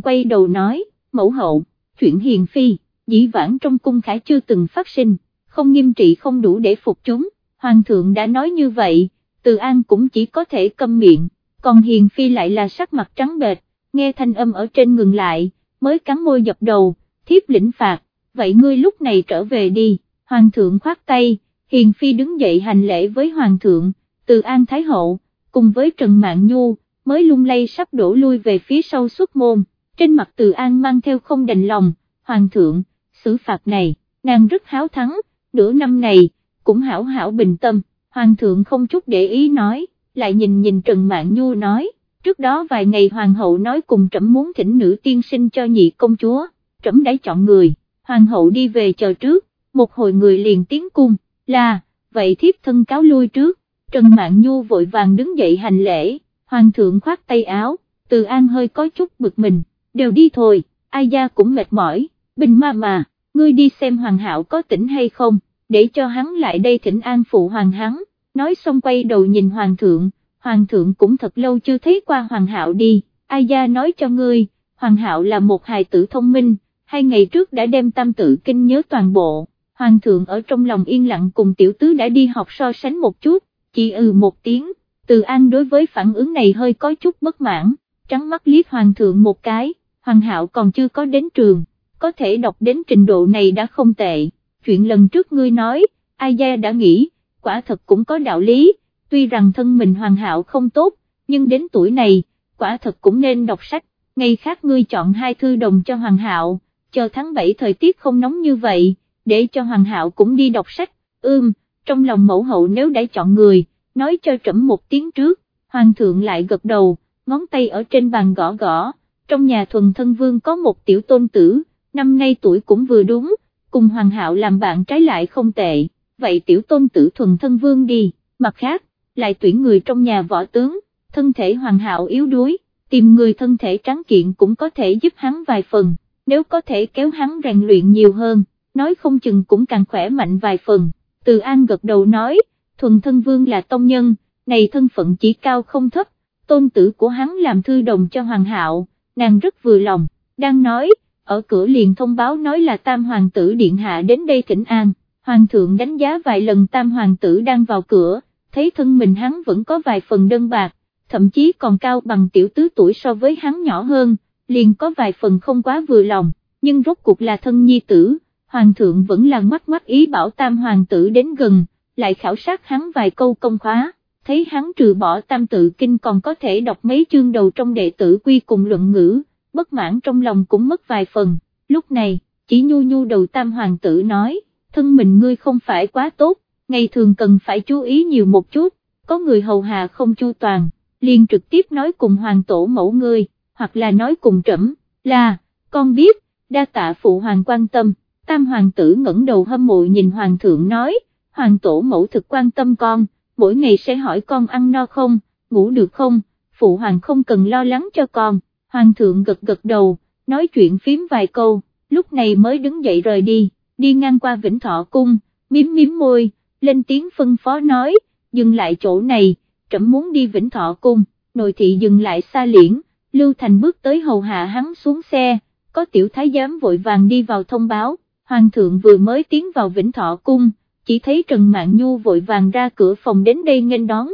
quay đầu nói, mẫu hậu, chuyện hiền phi, dĩ vãng trong cung khải chưa từng phát sinh, không nghiêm trị không đủ để phục chúng, Hoàng thượng đã nói như vậy, Từ An cũng chỉ có thể câm miệng, còn hiền phi lại là sắc mặt trắng bệch, nghe thanh âm ở trên ngừng lại, mới cắn môi dập đầu, thiếp lĩnh phạt, vậy ngươi lúc này trở về đi, hoàng thượng khoát tay, hiền phi đứng dậy hành lễ với hoàng thượng, từ an thái hậu, cùng với Trần Mạn Nhu, mới lung lay sắp đổ lui về phía sau xuất môn, trên mặt từ an mang theo không đành lòng, hoàng thượng, xử phạt này, nàng rất háo thắng, nửa năm này, cũng hảo hảo bình tâm, hoàng thượng không chút để ý nói, lại nhìn nhìn Trần Mạn Nhu nói, trước đó vài ngày hoàng hậu nói cùng trẫm muốn thỉnh nữ tiên sinh cho nhị công chúa, trẫm đã chọn người, hoàng hậu đi về chờ trước, một hồi người liền tiến cung, là, vậy thiếp thân cáo lui trước, Trần Mạn Nhu vội vàng đứng dậy hành lễ, hoàng thượng khoát tay áo, từ an hơi có chút bực mình, đều đi thôi, ai gia cũng mệt mỏi, bình ma mà, ngươi đi xem hoàng hậu có tỉnh hay không, để cho hắn lại đây thỉnh an phụ hoàng hắn, nói xong quay đầu nhìn hoàng thượng, hoàng thượng cũng thật lâu chưa thấy qua hoàng hậu đi, ai gia nói cho ngươi, hoàng hậu là một hài tử thông minh, hai ngày trước đã đem tam tự kinh nhớ toàn bộ, hoàng thượng ở trong lòng yên lặng cùng tiểu tứ đã đi học so sánh một chút, chỉ ừ một tiếng, từ an đối với phản ứng này hơi có chút bất mãn, trắng mắt liếc hoàng thượng một cái, hoàng hạo còn chưa có đến trường, có thể đọc đến trình độ này đã không tệ, chuyện lần trước ngươi nói, ai gia đã nghĩ, quả thật cũng có đạo lý, tuy rằng thân mình hoàng hạo không tốt, nhưng đến tuổi này, quả thật cũng nên đọc sách, ngày khác ngươi chọn hai thư đồng cho hoàng hạo, chờ tháng 7 thời tiết không nóng như vậy, để cho hoàng hạo cũng đi đọc sách, ưm, trong lòng mẫu hậu nếu đã chọn người, nói cho trẫm một tiếng trước, hoàng thượng lại gật đầu, ngón tay ở trên bàn gõ gõ, trong nhà thuần thân vương có một tiểu tôn tử, năm nay tuổi cũng vừa đúng, cùng hoàng hạo làm bạn trái lại không tệ, vậy tiểu tôn tử thuần thân vương đi, mặt khác, lại tuyển người trong nhà võ tướng, thân thể hoàng hạo yếu đuối, tìm người thân thể trắng kiện cũng có thể giúp hắn vài phần, nếu có thể kéo hắn rèn luyện nhiều hơn, nói không chừng cũng càng khỏe mạnh vài phần, từ an gật đầu nói, thuần thân vương là tông nhân, này thân phận chỉ cao không thấp, tôn tử của hắn làm thư đồng cho hoàng hạo, nàng rất vừa lòng, đang nói, ở cửa liền thông báo nói là tam hoàng tử điện hạ đến đây thỉnh an, hoàng thượng đánh giá vài lần tam hoàng tử đang vào cửa, thấy thân mình hắn vẫn có vài phần đơn bạc, thậm chí còn cao bằng tiểu tứ tuổi so với hắn nhỏ hơn, liền có vài phần không quá vừa lòng, nhưng rốt cuộc là thân nhi tử, hoàng thượng vẫn là mắt mắt ý bảo tam hoàng tử đến gần, lại khảo sát hắn vài câu công khóa, thấy hắn trừ bỏ tam tự kinh còn có thể đọc mấy chương đầu trong đệ tử quy cùng luận ngữ, bất mãn trong lòng cũng mất vài phần, lúc này, chỉ nhu nhu đầu tam hoàng tử nói, thân mình ngươi không phải quá tốt, ngày thường cần phải chú ý nhiều một chút, có người hầu hạ không chu toàn, liền trực tiếp nói cùng hoàng tổ mẫu ngươi, hoặc là nói cùng trẫm, là, con biết, đa tạ phụ hoàng quan tâm, tam hoàng tử ngẩng đầu hâm mộ nhìn hoàng thượng nói, hoàng tổ mẫu thực quan tâm con, mỗi ngày sẽ hỏi con ăn no không, ngủ được không, phụ hoàng không cần lo lắng cho con, hoàng thượng gật gật đầu, nói chuyện phím vài câu, lúc này mới đứng dậy rời đi, đi ngang qua Vĩnh Thọ Cung, miếm miếm môi, lên tiếng phân phó nói, dừng lại chỗ này, trẫm muốn đi Vĩnh Thọ Cung, nội thị dừng lại xa liễn, Lưu Thành bước tới hầu hạ hắn xuống xe, có tiểu thái giám vội vàng đi vào thông báo, hoàng thượng vừa mới tiến vào Vĩnh Thọ Cung, chỉ thấy Trần Mạn Nhu vội vàng ra cửa phòng đến đây nghênh đón,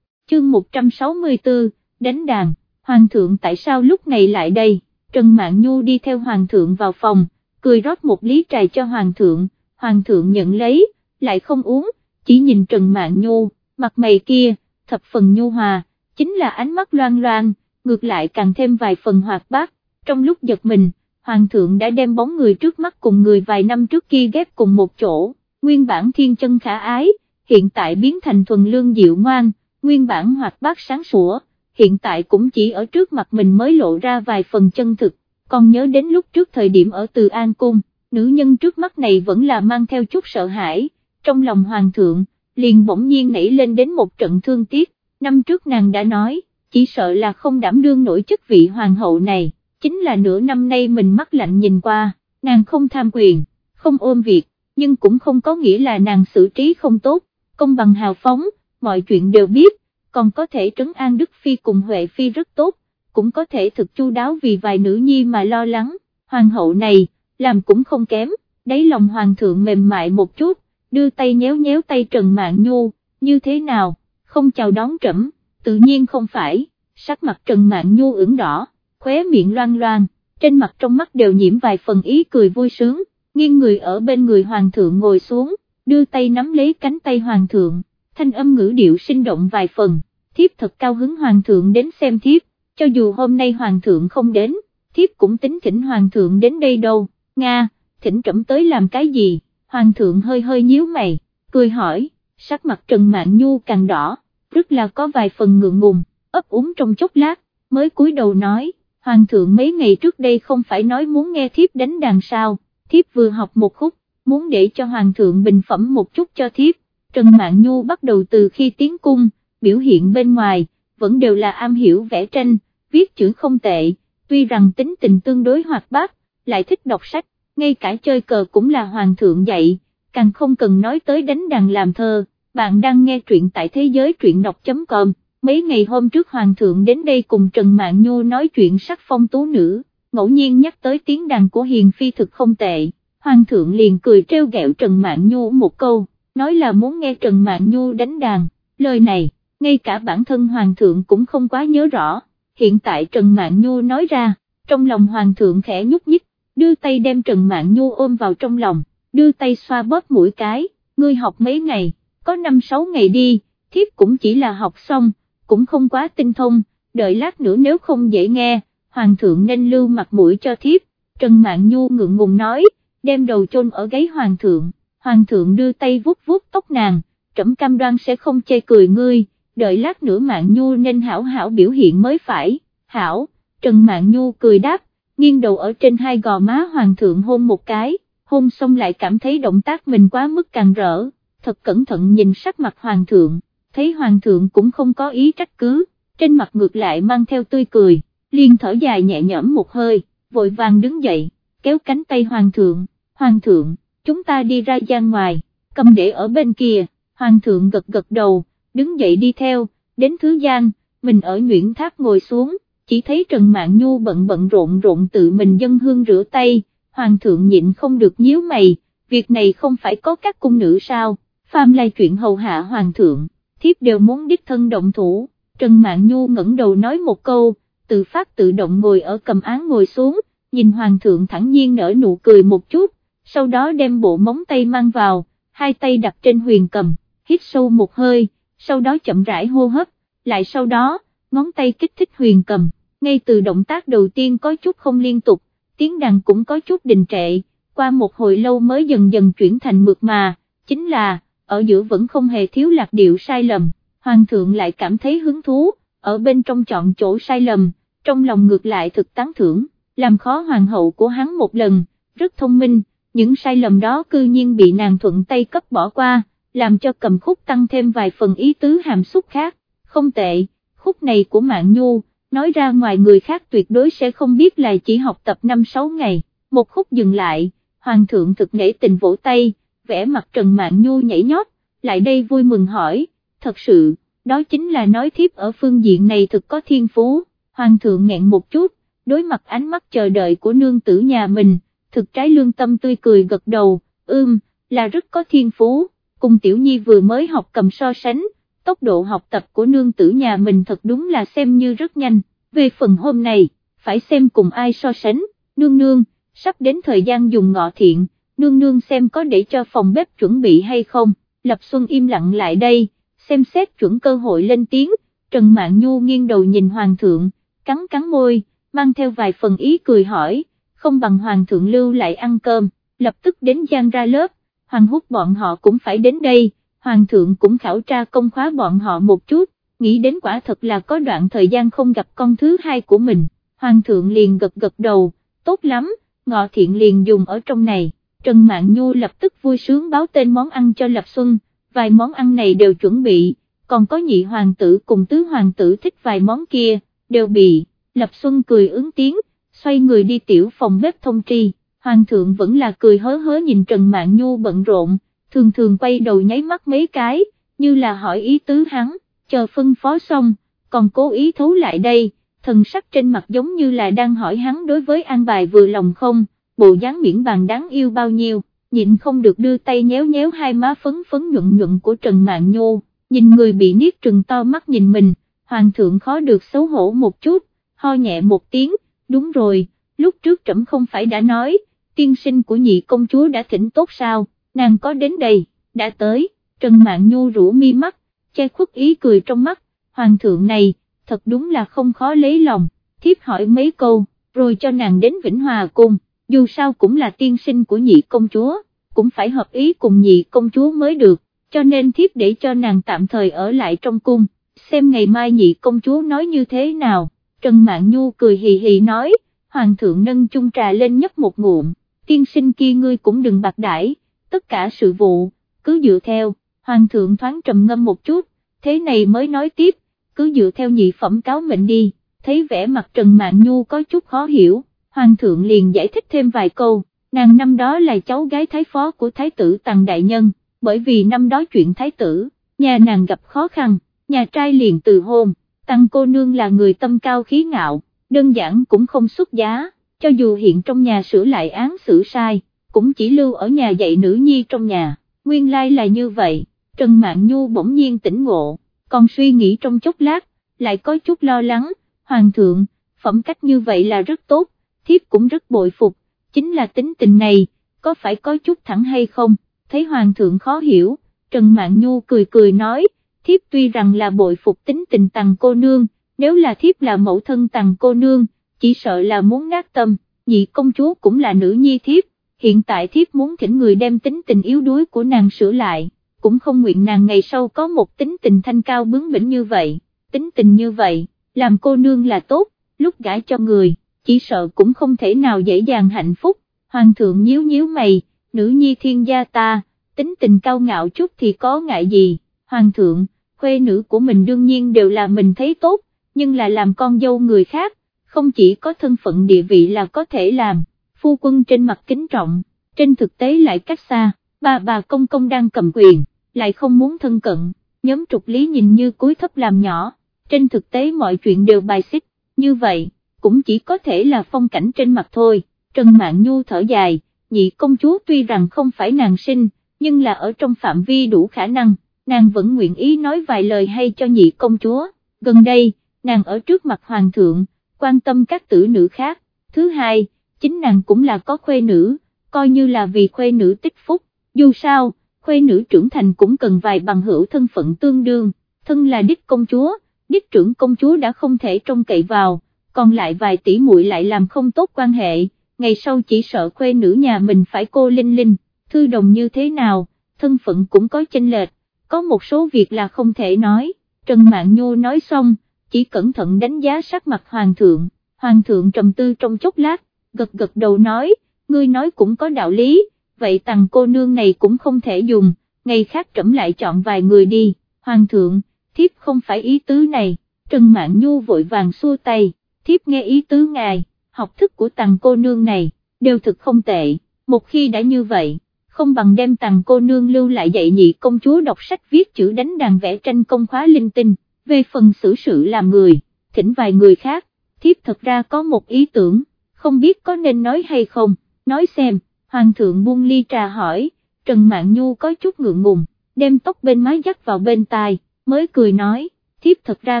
chương 164, đánh đàn, hoàng thượng tại sao lúc này lại đây, Trần Mạn Nhu đi theo hoàng thượng vào phòng, cười rót một lý trà cho hoàng thượng, hoàng thượng nhận lấy, lại không uống, chỉ nhìn Trần Mạn Nhu, mặt mày kia, thập phần nhu hòa, chính là ánh mắt loan loan, ngược lại càng thêm vài phần hoạt bát, trong lúc giật mình, hoàng thượng đã đem bóng người trước mắt cùng người vài năm trước kia ghép cùng một chỗ, nguyên bản thiên chân khả ái, hiện tại biến thành thuần lương dịu ngoan, nguyên bản hoạt bát sáng sủa, hiện tại cũng chỉ ở trước mặt mình mới lộ ra vài phần chân thực, còn nhớ đến lúc trước thời điểm ở Từ An Cung, nữ nhân trước mắt này vẫn là mang theo chút sợ hãi, trong lòng hoàng thượng, liền bỗng nhiên nảy lên đến một trận thương tiếc, năm trước nàng đã nói, chỉ sợ là không đảm đương nổi chức vị hoàng hậu này, chính là nửa năm nay mình mắt lạnh nhìn qua, nàng không tham quyền, không ôm việc, nhưng cũng không có nghĩa là nàng xử trí không tốt, công bằng hào phóng, mọi chuyện đều biết, còn có thể trấn an Đức Phi cùng Huệ Phi rất tốt, cũng có thể thực chu đáo vì vài nữ nhi mà lo lắng, hoàng hậu này, làm cũng không kém, đáy lòng hoàng thượng mềm mại một chút, đưa tay nhéo nhéo tay Trần mạng Nhu, như thế nào, không chào đón trẫm, tự nhiên không phải, sắc mặt Trần Mạn Nhu ửng đỏ, khóe miệng loan loan, trên mặt trong mắt đều nhiễm vài phần ý cười vui sướng, nghiêng người ở bên người hoàng thượng ngồi xuống, đưa tay nắm lấy cánh tay hoàng thượng, thanh âm ngữ điệu sinh động vài phần, thiếp thật cao hứng hoàng thượng đến xem thiếp, cho dù hôm nay hoàng thượng không đến, thiếp cũng tính thỉnh hoàng thượng đến đây đâu, Nga, thỉnh trẫm tới làm cái gì, hoàng thượng hơi hơi nhíu mày, cười hỏi, sắc mặt Trần Mạn Nhu càng đỏ, rất là có vài phần ngượng ngùng, ấp úng trong chốc lát, mới cúi đầu nói, hoàng thượng mấy ngày trước đây không phải nói muốn nghe thiếp đánh đàn sao, thiếp vừa học một khúc, muốn để cho hoàng thượng bình phẩm một chút cho thiếp, Trần Mạn Nhu bắt đầu từ khi tiến cung, biểu hiện bên ngoài, vẫn đều là am hiểu vẽ tranh, viết chữ không tệ, tuy rằng tính tình tương đối hoạt bát, lại thích đọc sách, ngay cả chơi cờ cũng là hoàng thượng dạy, càng không cần nói tới đánh đàn làm thơ, bạn đang nghe truyện tại thế giới truyện đọc.com, mấy ngày hôm trước hoàng thượng đến đây cùng Trần mạng Nhu nói chuyện sắc phong tú nữ, ngẫu nhiên nhắc tới tiếng đàn của hiền phi thực không tệ, hoàng thượng liền cười treo gẹo Trần mạng Nhu một câu, nói là muốn nghe Trần mạng Nhu đánh đàn, lời này, ngay cả bản thân hoàng thượng cũng không quá nhớ rõ, hiện tại Trần mạng Nhu nói ra, trong lòng hoàng thượng khẽ nhúc nhích, đưa tay đem Trần mạng Nhu ôm vào trong lòng, đưa tay xoa bóp mũi cái, ngươi học mấy ngày, có 5-6 ngày đi, thiếp cũng chỉ là học xong, cũng không quá tinh thông, đợi lát nữa nếu không dễ nghe, hoàng thượng nên lưu mặt mũi cho thiếp, Trần Mạn Nhu ngượng ngùng nói, đem đầu chôn ở gáy hoàng thượng, hoàng thượng đưa tay vuốt vuốt tóc nàng, trẫm cam đoan sẽ không chê cười ngươi, đợi lát nữa Mạn Nhu nên hảo hảo biểu hiện mới phải, hảo, Trần Mạn Nhu cười đáp, nghiêng đầu ở trên hai gò má hoàng thượng hôn một cái, hôn xong lại cảm thấy động tác mình quá mức càng rỡ, thật cẩn thận nhìn sắc mặt hoàng thượng, thấy hoàng thượng cũng không có ý trách cứ, trên mặt ngược lại mang theo tươi cười, liền thở dài nhẹ nhõm một hơi, vội vàng đứng dậy, kéo cánh tay hoàng thượng, hoàng thượng, chúng ta đi ra gian ngoài, cầm để ở bên kia, hoàng thượng gật gật đầu, đứng dậy đi theo, đến thứ gian, mình ở nguyễn tháp ngồi xuống, chỉ thấy Trần Mạn Nhu bận bận rộn rộn tự mình dân hương rửa tay, hoàng thượng nhịn không được nhíu mày, việc này không phải có các cung nữ sao, phàm lai chuyện hầu hạ hoàng thượng, thiếp đều muốn đích thân động thủ, Trần Mạn Nhu ngẩng đầu nói một câu, tự phát tự động ngồi ở cầm án ngồi xuống, nhìn hoàng thượng thẳng nhiên nở nụ cười một chút, sau đó đem bộ móng tay mang vào, hai tay đặt trên huyền cầm, hít sâu một hơi, sau đó chậm rãi hô hấp, lại sau đó, ngón tay kích thích huyền cầm, ngay từ động tác đầu tiên có chút không liên tục, tiếng đàn cũng có chút đình trệ, qua một hồi lâu mới dần dần chuyển thành mượt mà, chính là, ở giữa vẫn không hề thiếu lạc điệu sai lầm, hoàng thượng lại cảm thấy hứng thú, ở bên trong chọn chỗ sai lầm, trong lòng ngược lại thực tán thưởng, làm khó hoàng hậu của hắn một lần, rất thông minh, những sai lầm đó cư nhiên bị nàng thuận tay cấp bỏ qua, làm cho cầm khúc tăng thêm vài phần ý tứ hàm xúc khác, không tệ, khúc này của Mạng Nhu, nói ra ngoài người khác tuyệt đối sẽ không biết là chỉ học tập 5-6 ngày, một khúc dừng lại, Hoàng thượng thực nể tình vỗ tay, vẻ mặt Trần mạn Nhu nhảy nhót, lại đây vui mừng hỏi, thật sự, đó chính là nói thiếp ở phương diện này thực có thiên phú, Hoàng thượng nghẹn một chút, đối mặt ánh mắt chờ đợi của nương tử nhà mình, thực trái lương tâm tươi cười gật đầu, ưm, là rất có thiên phú, cùng tiểu nhi vừa mới học cầm so sánh, tốc độ học tập của nương tử nhà mình thật đúng là xem như rất nhanh, về phần hôm này, phải xem cùng ai so sánh, nương nương, sắp đến thời gian dùng ngọ thiện, nương nương xem có để cho phòng bếp chuẩn bị hay không, Lập Xuân im lặng lại đây, xem xét chuẩn cơ hội lên tiếng, Trần Mạn Nhu nghiêng đầu nhìn Hoàng thượng, cắn cắn môi, mang theo vài phần ý cười hỏi, không bằng Hoàng thượng lưu lại ăn cơm, lập tức đến gian ra lớp, Hoàng hút bọn họ cũng phải đến đây, Hoàng thượng cũng khảo tra công khóa bọn họ một chút, nghĩ đến quả thật là có đoạn thời gian không gặp con thứ hai của mình, Hoàng thượng liền gật gật đầu, tốt lắm, ngọ thiện liền dùng ở trong này, Trần Mạn Nhu lập tức vui sướng báo tên món ăn cho Lập Xuân, vài món ăn này đều chuẩn bị, còn có nhị hoàng tử cùng tứ hoàng tử thích vài món kia, đều bị, Lập Xuân cười ứng tiếng, xoay người đi tiểu phòng bếp thông tri, hoàng thượng vẫn là cười hớ hớ nhìn Trần Mạn Nhu bận rộn, thường thường quay đầu nháy mắt mấy cái, như là hỏi ý tứ hắn, chờ phân phó xong, còn cố ý thấu lại đây, thần sắc trên mặt giống như là đang hỏi hắn đối với an bài vừa lòng không, bộ dáng miễn bàn đáng yêu bao nhiêu, nhịn không được đưa tay nhéo nhéo hai má phấn phấn nhuận nhuận của Trần Mạn Nhô, nhìn người bị niết trừng to mắt nhìn mình, hoàng thượng khó được xấu hổ một chút, ho nhẹ một tiếng, đúng rồi, lúc trước trẫm không phải đã nói, tiên sinh của nhị công chúa đã thỉnh tốt sao, nàng có đến đây, đã tới, Trần Mạn Nhô rủ mi mắt, che khuất ý cười trong mắt, hoàng thượng này, thật đúng là không khó lấy lòng, thiếp hỏi mấy câu, rồi cho nàng đến Vĩnh Hòa Cung, dù sao cũng là tiên sinh của nhị công chúa, cũng phải hợp ý cùng nhị công chúa mới được, cho nên thiếp để cho nàng tạm thời ở lại trong cung, xem ngày mai nhị công chúa nói như thế nào, Trần Mạn Nhu cười hì hì nói, Hoàng thượng nâng chung trà lên nhấp một ngụm, tiên sinh kia ngươi cũng đừng bạc đãi, tất cả sự vụ, cứ dựa theo, Hoàng thượng thoáng trầm ngâm một chút, thế này mới nói tiếp, cứ dựa theo nhị phẩm cáo mệnh đi, thấy vẻ mặt Trần Mạn Nhu có chút khó hiểu hoàng thượng liền giải thích thêm vài câu, nàng năm đó là cháu gái thái phó của thái tử Tằng Đại Nhân, bởi vì năm đó chuyện thái tử, nhà nàng gặp khó khăn, nhà trai liền từ hôn, Tằng cô nương là người tâm cao khí ngạo, đơn giản cũng không xuất giá, cho dù hiện trong nhà sửa lại án xử sai, cũng chỉ lưu ở nhà dạy nữ nhi trong nhà, nguyên lai là như vậy, Trần Mạn Nhu bỗng nhiên tỉnh ngộ, còn suy nghĩ trong chốc lát, lại có chút lo lắng, Hoàng thượng, phẩm cách như vậy là rất tốt, thiếp cũng rất bội phục, chính là tính tình này, có phải có chút thẳng hay không, thấy hoàng thượng khó hiểu, Trần Mạn Nhu cười cười nói, thiếp tuy rằng là bội phục tính tình tằng cô nương, nếu là thiếp là mẫu thân tằng cô nương, chỉ sợ là muốn nát tâm, nhị công chúa cũng là nữ nhi thiếp, hiện tại thiếp muốn thỉnh người đem tính tình yếu đuối của nàng sửa lại, cũng không nguyện nàng ngày sau có một tính tình thanh cao bướng bỉnh như vậy, tính tình như vậy, làm cô nương là tốt, lúc gãi cho người chỉ sợ cũng không thể nào dễ dàng hạnh phúc, hoàng thượng nhíu nhíu mày, nữ nhi thiên gia ta, tính tình cao ngạo chút thì có ngại gì, hoàng thượng, khuê nữ của mình đương nhiên đều là mình thấy tốt, nhưng là làm con dâu người khác, không chỉ có thân phận địa vị là có thể làm, phu quân trên mặt kính trọng, trên thực tế lại cách xa, bà bà công công đang cầm quyền, lại không muốn thân cận, nhóm trục lý nhìn như cúi thấp làm nhỏ, trên thực tế mọi chuyện đều bài xích, như vậy cũng chỉ có thể là phong cảnh trên mặt thôi, Trần Mạn Nhu thở dài, nhị công chúa tuy rằng không phải nàng sinh, nhưng là ở trong phạm vi đủ khả năng, nàng vẫn nguyện ý nói vài lời hay cho nhị công chúa, gần đây, nàng ở trước mặt hoàng thượng, quan tâm các tử nữ khác, thứ hai, chính nàng cũng là có khuê nữ, coi như là vì khuê nữ tích phúc, dù sao, khuê nữ trưởng thành cũng cần vài bằng hữu thân phận tương đương, thân là đích công chúa, đích trưởng công chúa đã không thể trông cậy vào, còn lại vài tỷ muội lại làm không tốt quan hệ, ngày sau chỉ sợ khuê nữ nhà mình phải cô Linh Linh, thư đồng như thế nào, thân phận cũng có chênh lệch, có một số việc là không thể nói, Trần mạng Nhô nói xong, chỉ cẩn thận đánh giá sắc mặt Hoàng thượng, Hoàng thượng trầm tư trong chốc lát, gật gật đầu nói, ngươi nói cũng có đạo lý, vậy tặng cô nương này cũng không thể dùng, ngày khác trẫm lại chọn vài người đi, hoàng thượng, thiếp không phải ý tứ này, Trần mạng Nhu vội vàng xua tay, thiếp nghe ý tứ ngài, học thức của tàng cô nương này, đều thực không tệ, một khi đã như vậy, không bằng đem tàng cô nương lưu lại dạy nhị công chúa đọc sách viết chữ đánh đàn vẽ tranh công khóa linh tinh, về phần xử sự làm người, thỉnh vài người khác, thiếp thật ra có một ý tưởng, không biết có nên nói hay không, nói xem, hoàng thượng buông ly trà hỏi, Trần Mạn Nhu có chút ngượng ngùng, đem tóc bên mái dắt vào bên tai, mới cười nói, thiếp thật ra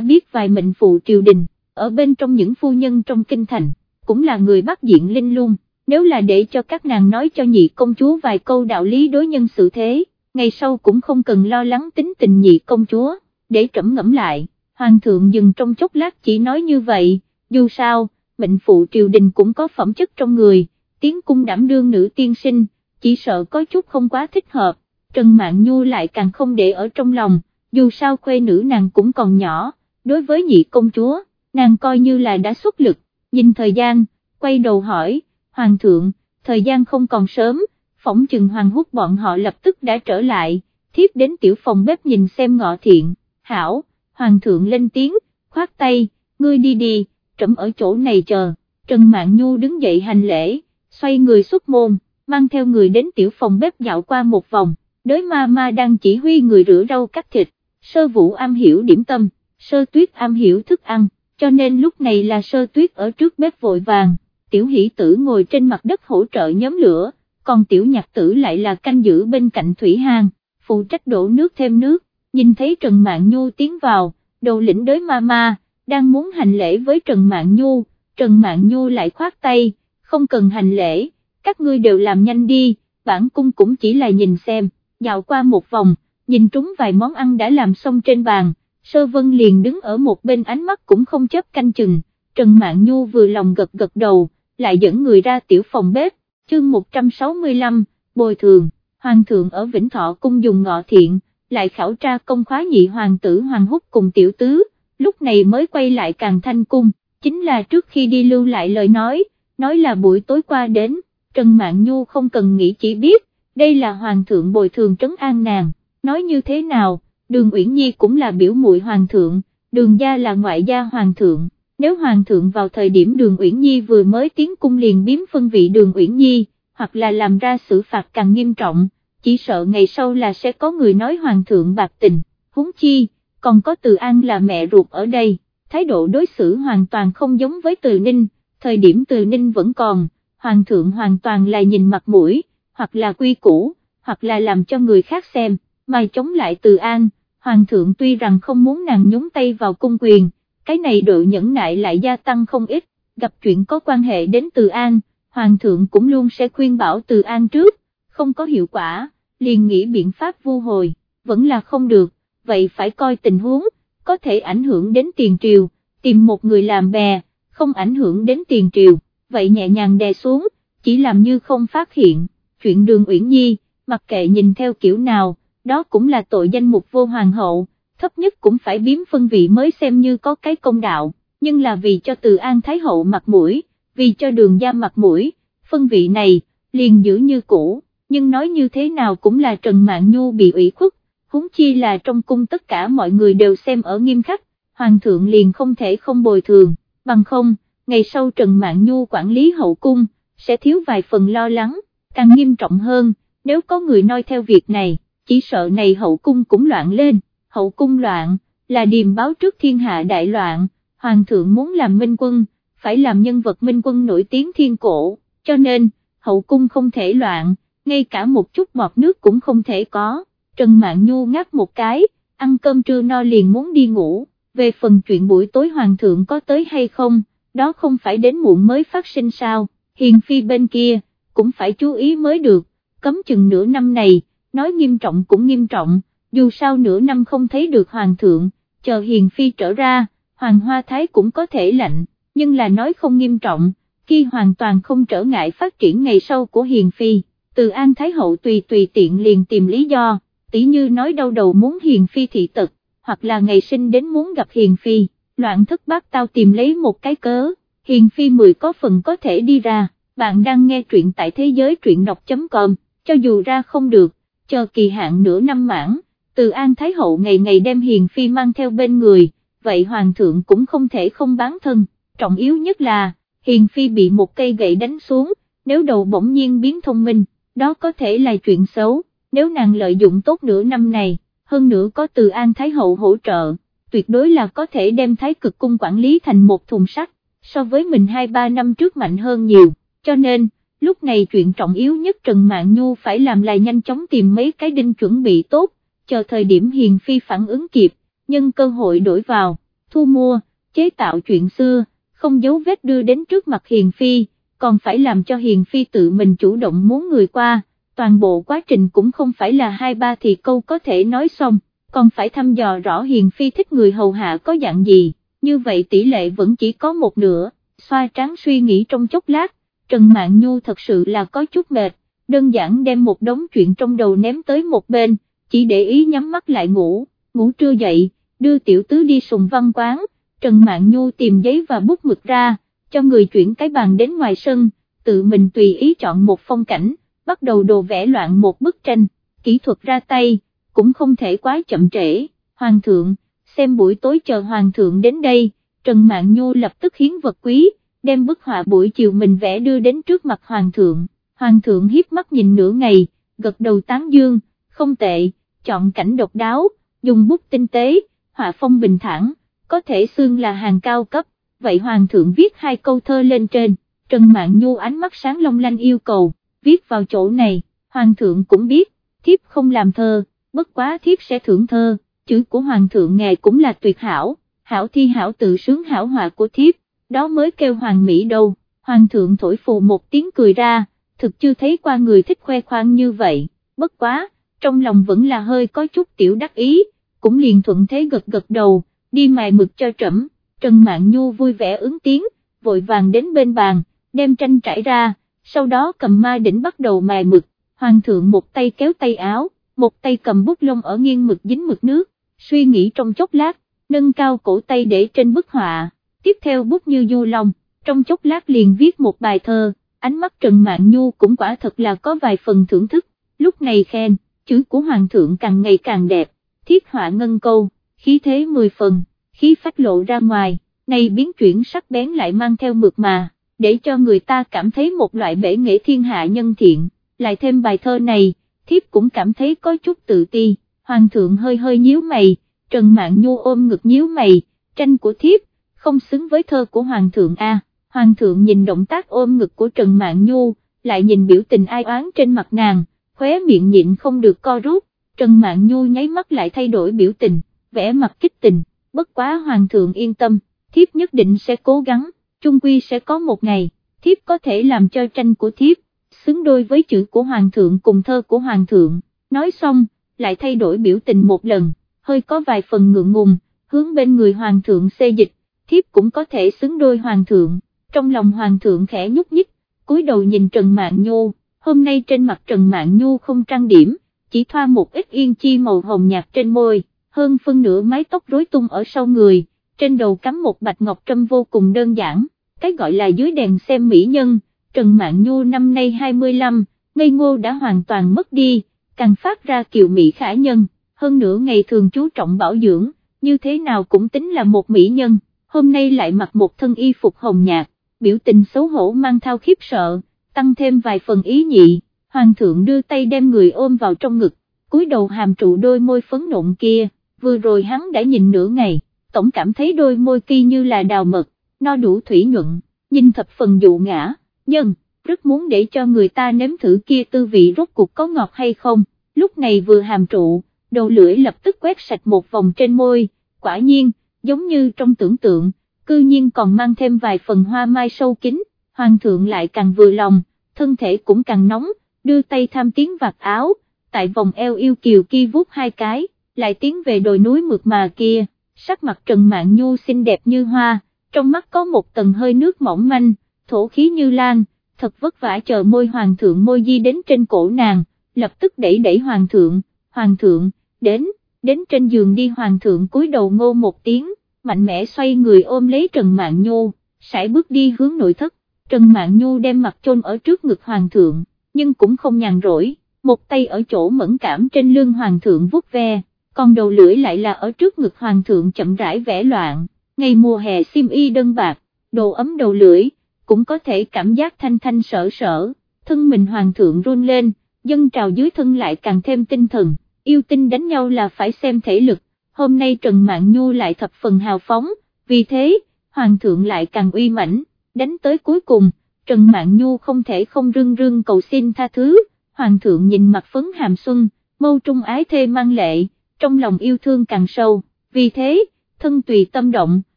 biết vài mệnh phụ triều đình, ở bên trong những phu nhân trong kinh thành, cũng là người bắt diện linh luôn, nếu là để cho các nàng nói cho nhị công chúa vài câu đạo lý đối nhân xử thế, ngày sau cũng không cần lo lắng tính tình nhị công chúa, để trẫm ngẫm lại, hoàng thượng dừng trong chốc lát chỉ nói như vậy, dù sao, mệnh phụ triều đình cũng có phẩm chất trong người, tiến cung đảm đương nữ tiên sinh, chỉ sợ có chút không quá thích hợp, Trần mạng Nhu lại càng không để ở trong lòng, dù sao khuê nữ nàng cũng còn nhỏ, đối với nhị công chúa, nàng coi như là đã xuất lực, nhìn thời gian, quay đầu hỏi, Hoàng thượng, thời gian không còn sớm, phỏng chừng Hoàng hút bọn họ lập tức đã trở lại, thiếp đến tiểu phòng bếp nhìn xem ngọ thiện, hảo, Hoàng thượng lên tiếng, khoát tay, ngươi đi đi, trẫm ở chỗ này chờ, Trần Mạn Nhu đứng dậy hành lễ, xoay người xuất môn, mang theo người đến tiểu phòng bếp dạo qua một vòng, đới ma ma đang chỉ huy người rửa rau cắt thịt, sơ vũ am hiểu điểm tâm, sơ tuyết am hiểu thức ăn, cho nên lúc này là sơ tuyết ở trước bếp vội vàng, tiểu hỷ tử ngồi trên mặt đất hỗ trợ nhóm lửa, còn tiểu nhạc tử lại là canh giữ bên cạnh thủy hang, phụ trách đổ nước thêm nước, nhìn thấy Trần mạng Nhu tiến vào, đầu lĩnh đới ma ma, đang muốn hành lễ với Trần mạng Nhu, Trần mạng Nhu lại khoát tay, không cần hành lễ, các ngươi đều làm nhanh đi, bản cung cũng chỉ là nhìn xem, dạo qua một vòng, nhìn trúng vài món ăn đã làm xong trên bàn, Sơ Vân liền đứng ở một bên ánh mắt cũng không chấp canh chừng, Trần Mạn Nhu vừa lòng gật gật đầu, lại dẫn người ra tiểu phòng bếp, chương 165, bồi thường, Hoàng thượng ở Vĩnh Thọ cung dùng ngọ thiện, lại khảo tra công khóa nhị hoàng tử Hoàng Húc cùng tiểu tứ, lúc này mới quay lại càng thanh cung, chính là trước khi đi lưu lại lời nói, nói là buổi tối qua đến, Trần Mạn Nhu không cần nghĩ chỉ biết, đây là Hoàng thượng bồi thường trấn an nàng, nói như thế nào, đường Uyển Nhi cũng là biểu muội Hoàng thượng, đường gia là ngoại gia Hoàng thượng, nếu Hoàng thượng vào thời điểm đường Uyển Nhi vừa mới tiến cung liền biếm phân vị đường Uyển Nhi, hoặc là làm ra xử phạt càng nghiêm trọng, chỉ sợ ngày sau là sẽ có người nói Hoàng thượng bạc tình, huống chi, còn có Từ An là mẹ ruột ở đây, thái độ đối xử hoàn toàn không giống với Từ Ninh, thời điểm Từ Ninh vẫn còn, Hoàng thượng hoàn toàn là nhìn mặt mũi, hoặc là quy củ, hoặc là làm cho người khác xem, mà chống lại Từ An, Hoàng thượng tuy rằng không muốn nàng nhúng tay vào cung quyền, cái này độ nhẫn nại lại gia tăng không ít, gặp chuyện có quan hệ đến Từ An, Hoàng thượng cũng luôn sẽ khuyên bảo Từ An trước, không có hiệu quả, liền nghĩ biện pháp vu hồi, vẫn là không được, vậy phải coi tình huống, có thể ảnh hưởng đến tiền triều, tìm một người làm bè, không ảnh hưởng đến tiền triều, vậy nhẹ nhàng đè xuống, chỉ làm như không phát hiện, chuyện đường Uyển Nhi, mặc kệ nhìn theo kiểu nào, đó cũng là tội danh mục vô hoàng hậu, thấp nhất cũng phải biếm phân vị mới xem như có cái công đạo, nhưng là vì cho từ An Thái Hậu mặt mũi, vì cho đường gia mặt mũi, phân vị này, liền giữ như cũ, nhưng nói như thế nào cũng là Trần Mạn Nhu bị ủy khuất, huống chi là trong cung tất cả mọi người đều xem ở nghiêm khắc, hoàng thượng liền không thể không bồi thường, bằng không, ngày sau Trần Mạn Nhu quản lý hậu cung, sẽ thiếu vài phần lo lắng, càng nghiêm trọng hơn, nếu có người noi theo việc này, chỉ sợ này hậu cung cũng loạn lên, hậu cung loạn, là điềm báo trước thiên hạ đại loạn, hoàng thượng muốn làm minh quân, phải làm nhân vật minh quân nổi tiếng thiên cổ, cho nên, hậu cung không thể loạn, ngay cả một chút bọt nước cũng không thể có, Trần mạng Nhu ngáp một cái, ăn cơm trưa no liền muốn đi ngủ, về phần chuyện buổi tối hoàng thượng có tới hay không, đó không phải đến muộn mới phát sinh sao, hiền phi bên kia, cũng phải chú ý mới được, cấm chừng nửa năm này, nói nghiêm trọng cũng nghiêm trọng, dù sao nửa năm không thấy được hoàng thượng, chờ hiền phi trở ra, hoàng hoa thái cũng có thể lạnh, nhưng là nói không nghiêm trọng, khi hoàn toàn không trở ngại phát triển ngày sau của hiền phi, từ an thái hậu tùy tùy tiện liền tìm lý do, tỉ như nói đau đầu muốn hiền phi thị tật, hoặc là ngày sinh đến muốn gặp hiền phi, loạn thất bát tao tìm lấy một cái cớ, hiền phi mười có phần có thể đi ra, bạn đang nghe truyện tại thế giới truyện đọc.com, cho dù ra không được chờ kỳ hạn nửa năm mãn, từ An Thái Hậu ngày ngày đem Hiền Phi mang theo bên người, vậy Hoàng thượng cũng không thể không bán thân, trọng yếu nhất là, Hiền Phi bị một cây gậy đánh xuống, nếu đầu bỗng nhiên biến thông minh, đó có thể là chuyện xấu, nếu nàng lợi dụng tốt nửa năm này, hơn nữa có từ An Thái Hậu hỗ trợ, tuyệt đối là có thể đem Thái cực cung quản lý thành một thùng sắt, so với mình 2-3 năm trước mạnh hơn nhiều, cho nên, lúc này chuyện trọng yếu nhất Trần Mạn Nhu phải làm là nhanh chóng tìm mấy cái đinh chuẩn bị tốt, chờ thời điểm Hiền Phi phản ứng kịp, nhân cơ hội đổi vào, thu mua, chế tạo chuyện xưa, không giấu vết đưa đến trước mặt Hiền Phi, còn phải làm cho Hiền Phi tự mình chủ động muốn người qua, toàn bộ quá trình cũng không phải là hai ba thì câu có thể nói xong, còn phải thăm dò rõ Hiền Phi thích người hầu hạ có dạng gì, như vậy tỷ lệ vẫn chỉ có một nửa, xoa trắng suy nghĩ trong chốc lát, Trần Mạn Nhu thật sự là có chút mệt, đơn giản đem một đống chuyện trong đầu ném tới một bên, chỉ để ý nhắm mắt lại ngủ, ngủ trưa dậy, đưa tiểu tứ đi sùng văn quán, Trần Mạn Nhu tìm giấy và bút mực ra, cho người chuyển cái bàn đến ngoài sân, tự mình tùy ý chọn một phong cảnh, bắt đầu đồ vẽ loạn một bức tranh, kỹ thuật ra tay, cũng không thể quá chậm trễ, Hoàng thượng, xem buổi tối chờ Hoàng thượng đến đây, Trần Mạn Nhu lập tức hiến vật quý, đem bức họa buổi chiều mình vẽ đưa đến trước mặt Hoàng thượng, Hoàng thượng hiếp mắt nhìn nửa ngày, gật đầu tán dương, không tệ, chọn cảnh độc đáo, dùng bút tinh tế, họa phong bình thản, có thể xương là hàng cao cấp, vậy Hoàng thượng viết hai câu thơ lên trên, Trần Mạn Nhu ánh mắt sáng long lanh yêu cầu, viết vào chỗ này, Hoàng thượng cũng biết, thiếp không làm thơ, bất quá thiếp sẽ thưởng thơ, chữ của Hoàng thượng ngài cũng là tuyệt hảo, hảo thi hảo tự sướng hảo họa của thiếp, đó mới kêu Hoàng Mỹ đâu, Hoàng thượng thổi phù một tiếng cười ra, thực chưa thấy qua người thích khoe khoang như vậy, bất quá, trong lòng vẫn là hơi có chút tiểu đắc ý, cũng liền thuận thế gật gật đầu, đi mài mực cho trẫm. Trần Mạn Nhu vui vẻ ứng tiếng, vội vàng đến bên bàn, đem tranh trải ra, sau đó cầm ma đỉnh bắt đầu mài mực, hoàng thượng một tay kéo tay áo, một tay cầm bút lông ở nghiêng mực dính mực nước, suy nghĩ trong chốc lát, nâng cao cổ tay để trên bức họa, tiếp theo bút như du long, trong chốc lát liền viết một bài thơ, ánh mắt Trần Mạn Nhu cũng quả thật là có vài phần thưởng thức, lúc này khen, chữ của hoàng thượng càng ngày càng đẹp, thiết họa ngân câu, khí thế mười phần, khí phách lộ ra ngoài, này biến chuyển sắc bén lại mang theo mượt mà, để cho người ta cảm thấy một loại bể nghệ thiên hạ nhân thiện, lại thêm bài thơ này, thiếp cũng cảm thấy có chút tự ti, hoàng thượng hơi hơi nhíu mày, Trần Mạn Nhu ôm ngực nhíu mày, tranh của thiếp, không xứng với thơ của hoàng thượng A, hoàng thượng nhìn động tác ôm ngực của Trần Mạn Nhu, lại nhìn biểu tình ai oán trên mặt nàng, khóe miệng nhịn không được co rút, Trần Mạn Nhu nháy mắt lại thay đổi biểu tình, vẽ mặt kích tình, bất quá hoàng thượng yên tâm, thiếp nhất định sẽ cố gắng, chung quy sẽ có một ngày, thiếp có thể làm cho tranh của thiếp, xứng đôi với chữ của hoàng thượng cùng thơ của hoàng thượng, nói xong, lại thay đổi biểu tình một lần, hơi có vài phần ngượng ngùng, hướng bên người hoàng thượng xê dịch, thiếp cũng có thể xứng đôi hoàng thượng, trong lòng hoàng thượng khẽ nhúc nhích, cúi đầu nhìn Trần Mạn nhu. hôm nay trên mặt Trần Mạn nhu không trang điểm, chỉ thoa một ít yên chi màu hồng nhạt trên môi, hơn phân nửa mái tóc rối tung ở sau người, trên đầu cắm một bạch ngọc trâm vô cùng đơn giản, cái gọi là dưới đèn xem mỹ nhân, Trần Mạn Nhu năm nay 25, ngây ngô đã hoàn toàn mất đi, càng phát ra kiều mỹ khả nhân, hơn nữa ngày thường chú trọng bảo dưỡng, như thế nào cũng tính là một mỹ nhân, hôm nay lại mặc một thân y phục hồng nhạt, biểu tình xấu hổ mang thao khiếp sợ, tăng thêm vài phần ý nhị, hoàng thượng đưa tay đem người ôm vào trong ngực, cúi đầu hàm trụ đôi môi phấn nộn kia, vừa rồi hắn đã nhìn nửa ngày, tổng cảm thấy đôi môi kia như là đào mật, no đủ thủy nhuận, nhìn thập phần dụ ngã, nhưng, rất muốn để cho người ta nếm thử kia tư vị rốt cuộc có ngọt hay không, lúc này vừa hàm trụ, đầu lưỡi lập tức quét sạch một vòng trên môi, quả nhiên, giống như trong tưởng tượng, cư nhiên còn mang thêm vài phần hoa mai sâu kín, hoàng thượng lại càng vừa lòng, thân thể cũng càng nóng, đưa tay tham tiến vạt áo, tại vòng eo yêu kiều kia vuốt hai cái, lại tiến về đồi núi mượt mà kia, sắc mặt Trần Mạn Nhu xinh đẹp như hoa, trong mắt có một tầng hơi nước mỏng manh, thổ khí như lan, thật vất vả chờ môi hoàng thượng môi di đến trên cổ nàng, lập tức đẩy đẩy hoàng thượng, hoàng thượng, đến, đến trên giường đi hoàng thượng cúi đầu ngô một tiếng, mạnh mẽ xoay người ôm lấy Trần Mạn Nhu, sải bước đi hướng nội thất, Trần Mạn Nhu đem mặt chôn ở trước ngực hoàng thượng, nhưng cũng không nhàn rỗi, một tay ở chỗ mẫn cảm trên lưng hoàng thượng vuốt ve, còn đầu lưỡi lại là ở trước ngực hoàng thượng chậm rãi vẽ loạn, ngày mùa hè sim y đơn bạc, đồ ấm đầu lưỡi, cũng có thể cảm giác thanh thanh sở sở, thân mình hoàng thượng run lên, dân trào dưới thân lại càng thêm tinh thần, yêu tinh đánh nhau là phải xem thể lực, hôm nay Trần Mạn Nhu lại thập phần hào phóng, vì thế, hoàng thượng lại càng uy mãnh, đánh tới cuối cùng, Trần Mạn Nhu không thể không rưng rưng cầu xin tha thứ, hoàng thượng nhìn mặt phấn hàm xuân, mâu trung ái thê mang lệ, trong lòng yêu thương càng sâu, vì thế, thân tùy tâm động,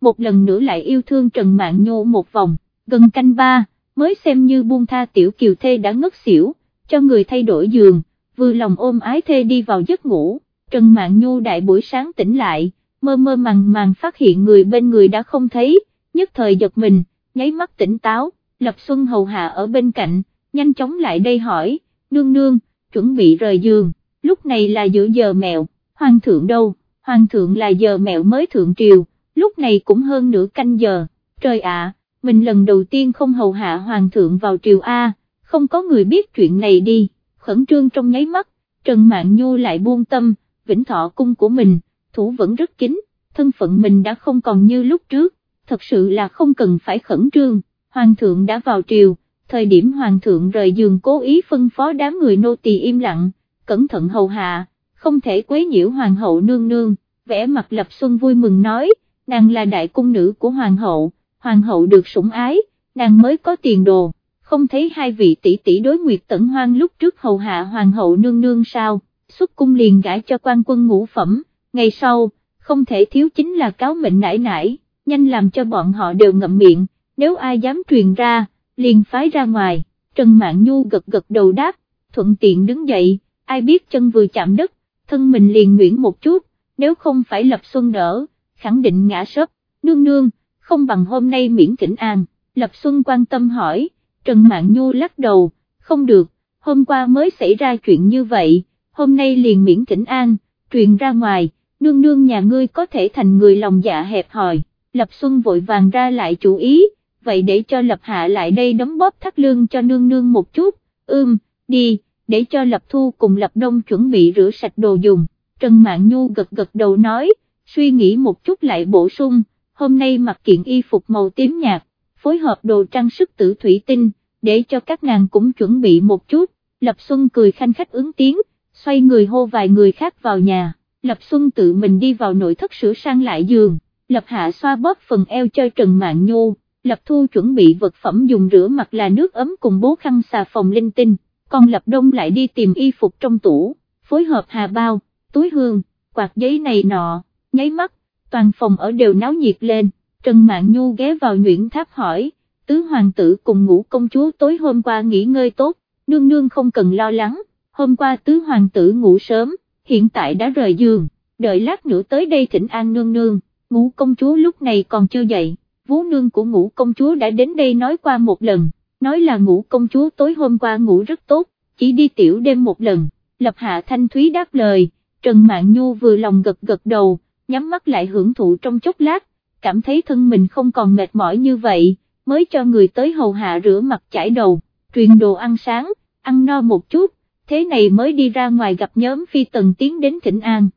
một lần nữa lại yêu thương Trần Mạn Nhu một vòng, gần canh ba, mới xem như buông tha tiểu kiều thê đã ngất xỉu, cho người thay đổi giường, vừa lòng ôm ái thê đi vào giấc ngủ, Trần Mạn Nhu đại buổi sáng tỉnh lại, mơ mơ màng màng phát hiện người bên người đã không thấy, nhất thời giật mình, nháy mắt tỉnh táo, Lập Xuân hầu hạ ở bên cạnh, nhanh chóng lại đây hỏi, nương nương, chuẩn bị rời giường, lúc này là giữa giờ mẹo, hoàng thượng đâu, hoàng thượng là giờ mẹo mới thượng triều, lúc này cũng hơn nửa canh giờ, trời ạ, mình lần đầu tiên không hầu hạ hoàng thượng vào triều A, không có người biết chuyện này đi, khẩn trương trong nháy mắt, Trần Mạn Nhu lại buông tâm, vĩnh thọ cung của mình, thủ vẫn rất kín, thân phận mình đã không còn như lúc trước, thật sự là không cần phải khẩn trương, hoàng thượng đã vào triều, thời điểm hoàng thượng rời giường cố ý phân phó đám người nô tỳ im lặng, cẩn thận hầu hạ, không thể quấy nhiễu hoàng hậu nương nương, vẽ mặt lập xuân vui mừng nói, nàng là đại cung nữ của hoàng hậu, hoàng hậu được sủng ái, nàng mới có tiền đồ, không thấy hai vị tỷ tỷ đối nguyệt tẩn hoang lúc trước hầu hạ hoàng hậu nương nương sao, xuất cung liền gãi cho quan quân ngũ phẩm, ngày sau, không thể thiếu chính là cáo mệnh nải nải, nhanh làm cho bọn họ đều ngậm miệng, nếu ai dám truyền ra, liền phái ra ngoài, Trần Mạn Nhu gật gật đầu đáp, thuận tiện đứng dậy, ai biết chân vừa chạm đất, thân mình liền nguyễn một chút, nếu không phải Lập Xuân đỡ, khẳng định ngã sấp, nương nương, không bằng hôm nay miễn thỉnh an, Lập Xuân quan tâm hỏi, Trần Mạn Nhu lắc đầu, không được, hôm qua mới xảy ra chuyện như vậy, hôm nay liền miễn thỉnh an, truyền ra ngoài, nương nương nhà ngươi có thể thành người lòng dạ hẹp hòi, Lập Xuân vội vàng ra lại chủ ý, vậy để cho Lập Hạ lại đây đấm bóp thắt lương cho nương nương một chút, ưm, đi, để cho Lập Thu cùng Lập Đông chuẩn bị rửa sạch đồ dùng, Trần Mạn Nhu gật gật đầu nói, suy nghĩ một chút lại bổ sung, hôm nay mặc kiện y phục màu tím nhạt, phối hợp đồ trang sức tử thủy tinh, để cho các nàng cũng chuẩn bị một chút, Lập Xuân cười khanh khách ứng tiếng, xoay người hô vài người khác vào nhà, Lập Xuân tự mình đi vào nội thất sửa sang lại giường, Lập Hạ xoa bóp phần eo cho Trần Mạn Nhu, Lập Thu chuẩn bị vật phẩm dùng rửa mặt là nước ấm cùng bố khăn xà phòng linh tinh, còn Lập Đông lại đi tìm y phục trong tủ, phối hợp hà bao, túi hương, quạt giấy này nọ, nháy mắt, toàn phòng ở đều náo nhiệt lên, Trần Mạn Nhu ghé vào nguyễn tháp hỏi, tứ hoàng tử cùng ngũ công chúa tối hôm qua nghỉ ngơi tốt, nương nương không cần lo lắng, hôm qua tứ hoàng tử ngủ sớm, hiện tại đã rời giường, đợi lát nữa tới đây thỉnh an nương nương, ngũ công chúa lúc này còn chưa dậy, vú nương của ngũ công chúa đã đến đây nói qua một lần, nói là ngũ công chúa tối hôm qua ngủ rất tốt, chỉ đi tiểu đêm một lần, lập hạ thanh thúy đáp lời, Trần Mạn Nhu vừa lòng gật gật đầu, nhắm mắt lại hưởng thụ trong chốc lát, cảm thấy thân mình không còn mệt mỏi như vậy, mới cho người tới hầu hạ rửa mặt chải đầu, truyền đồ ăn sáng, ăn no một chút, thế này mới đi ra ngoài gặp nhóm phi tần tiến đến thịnh an.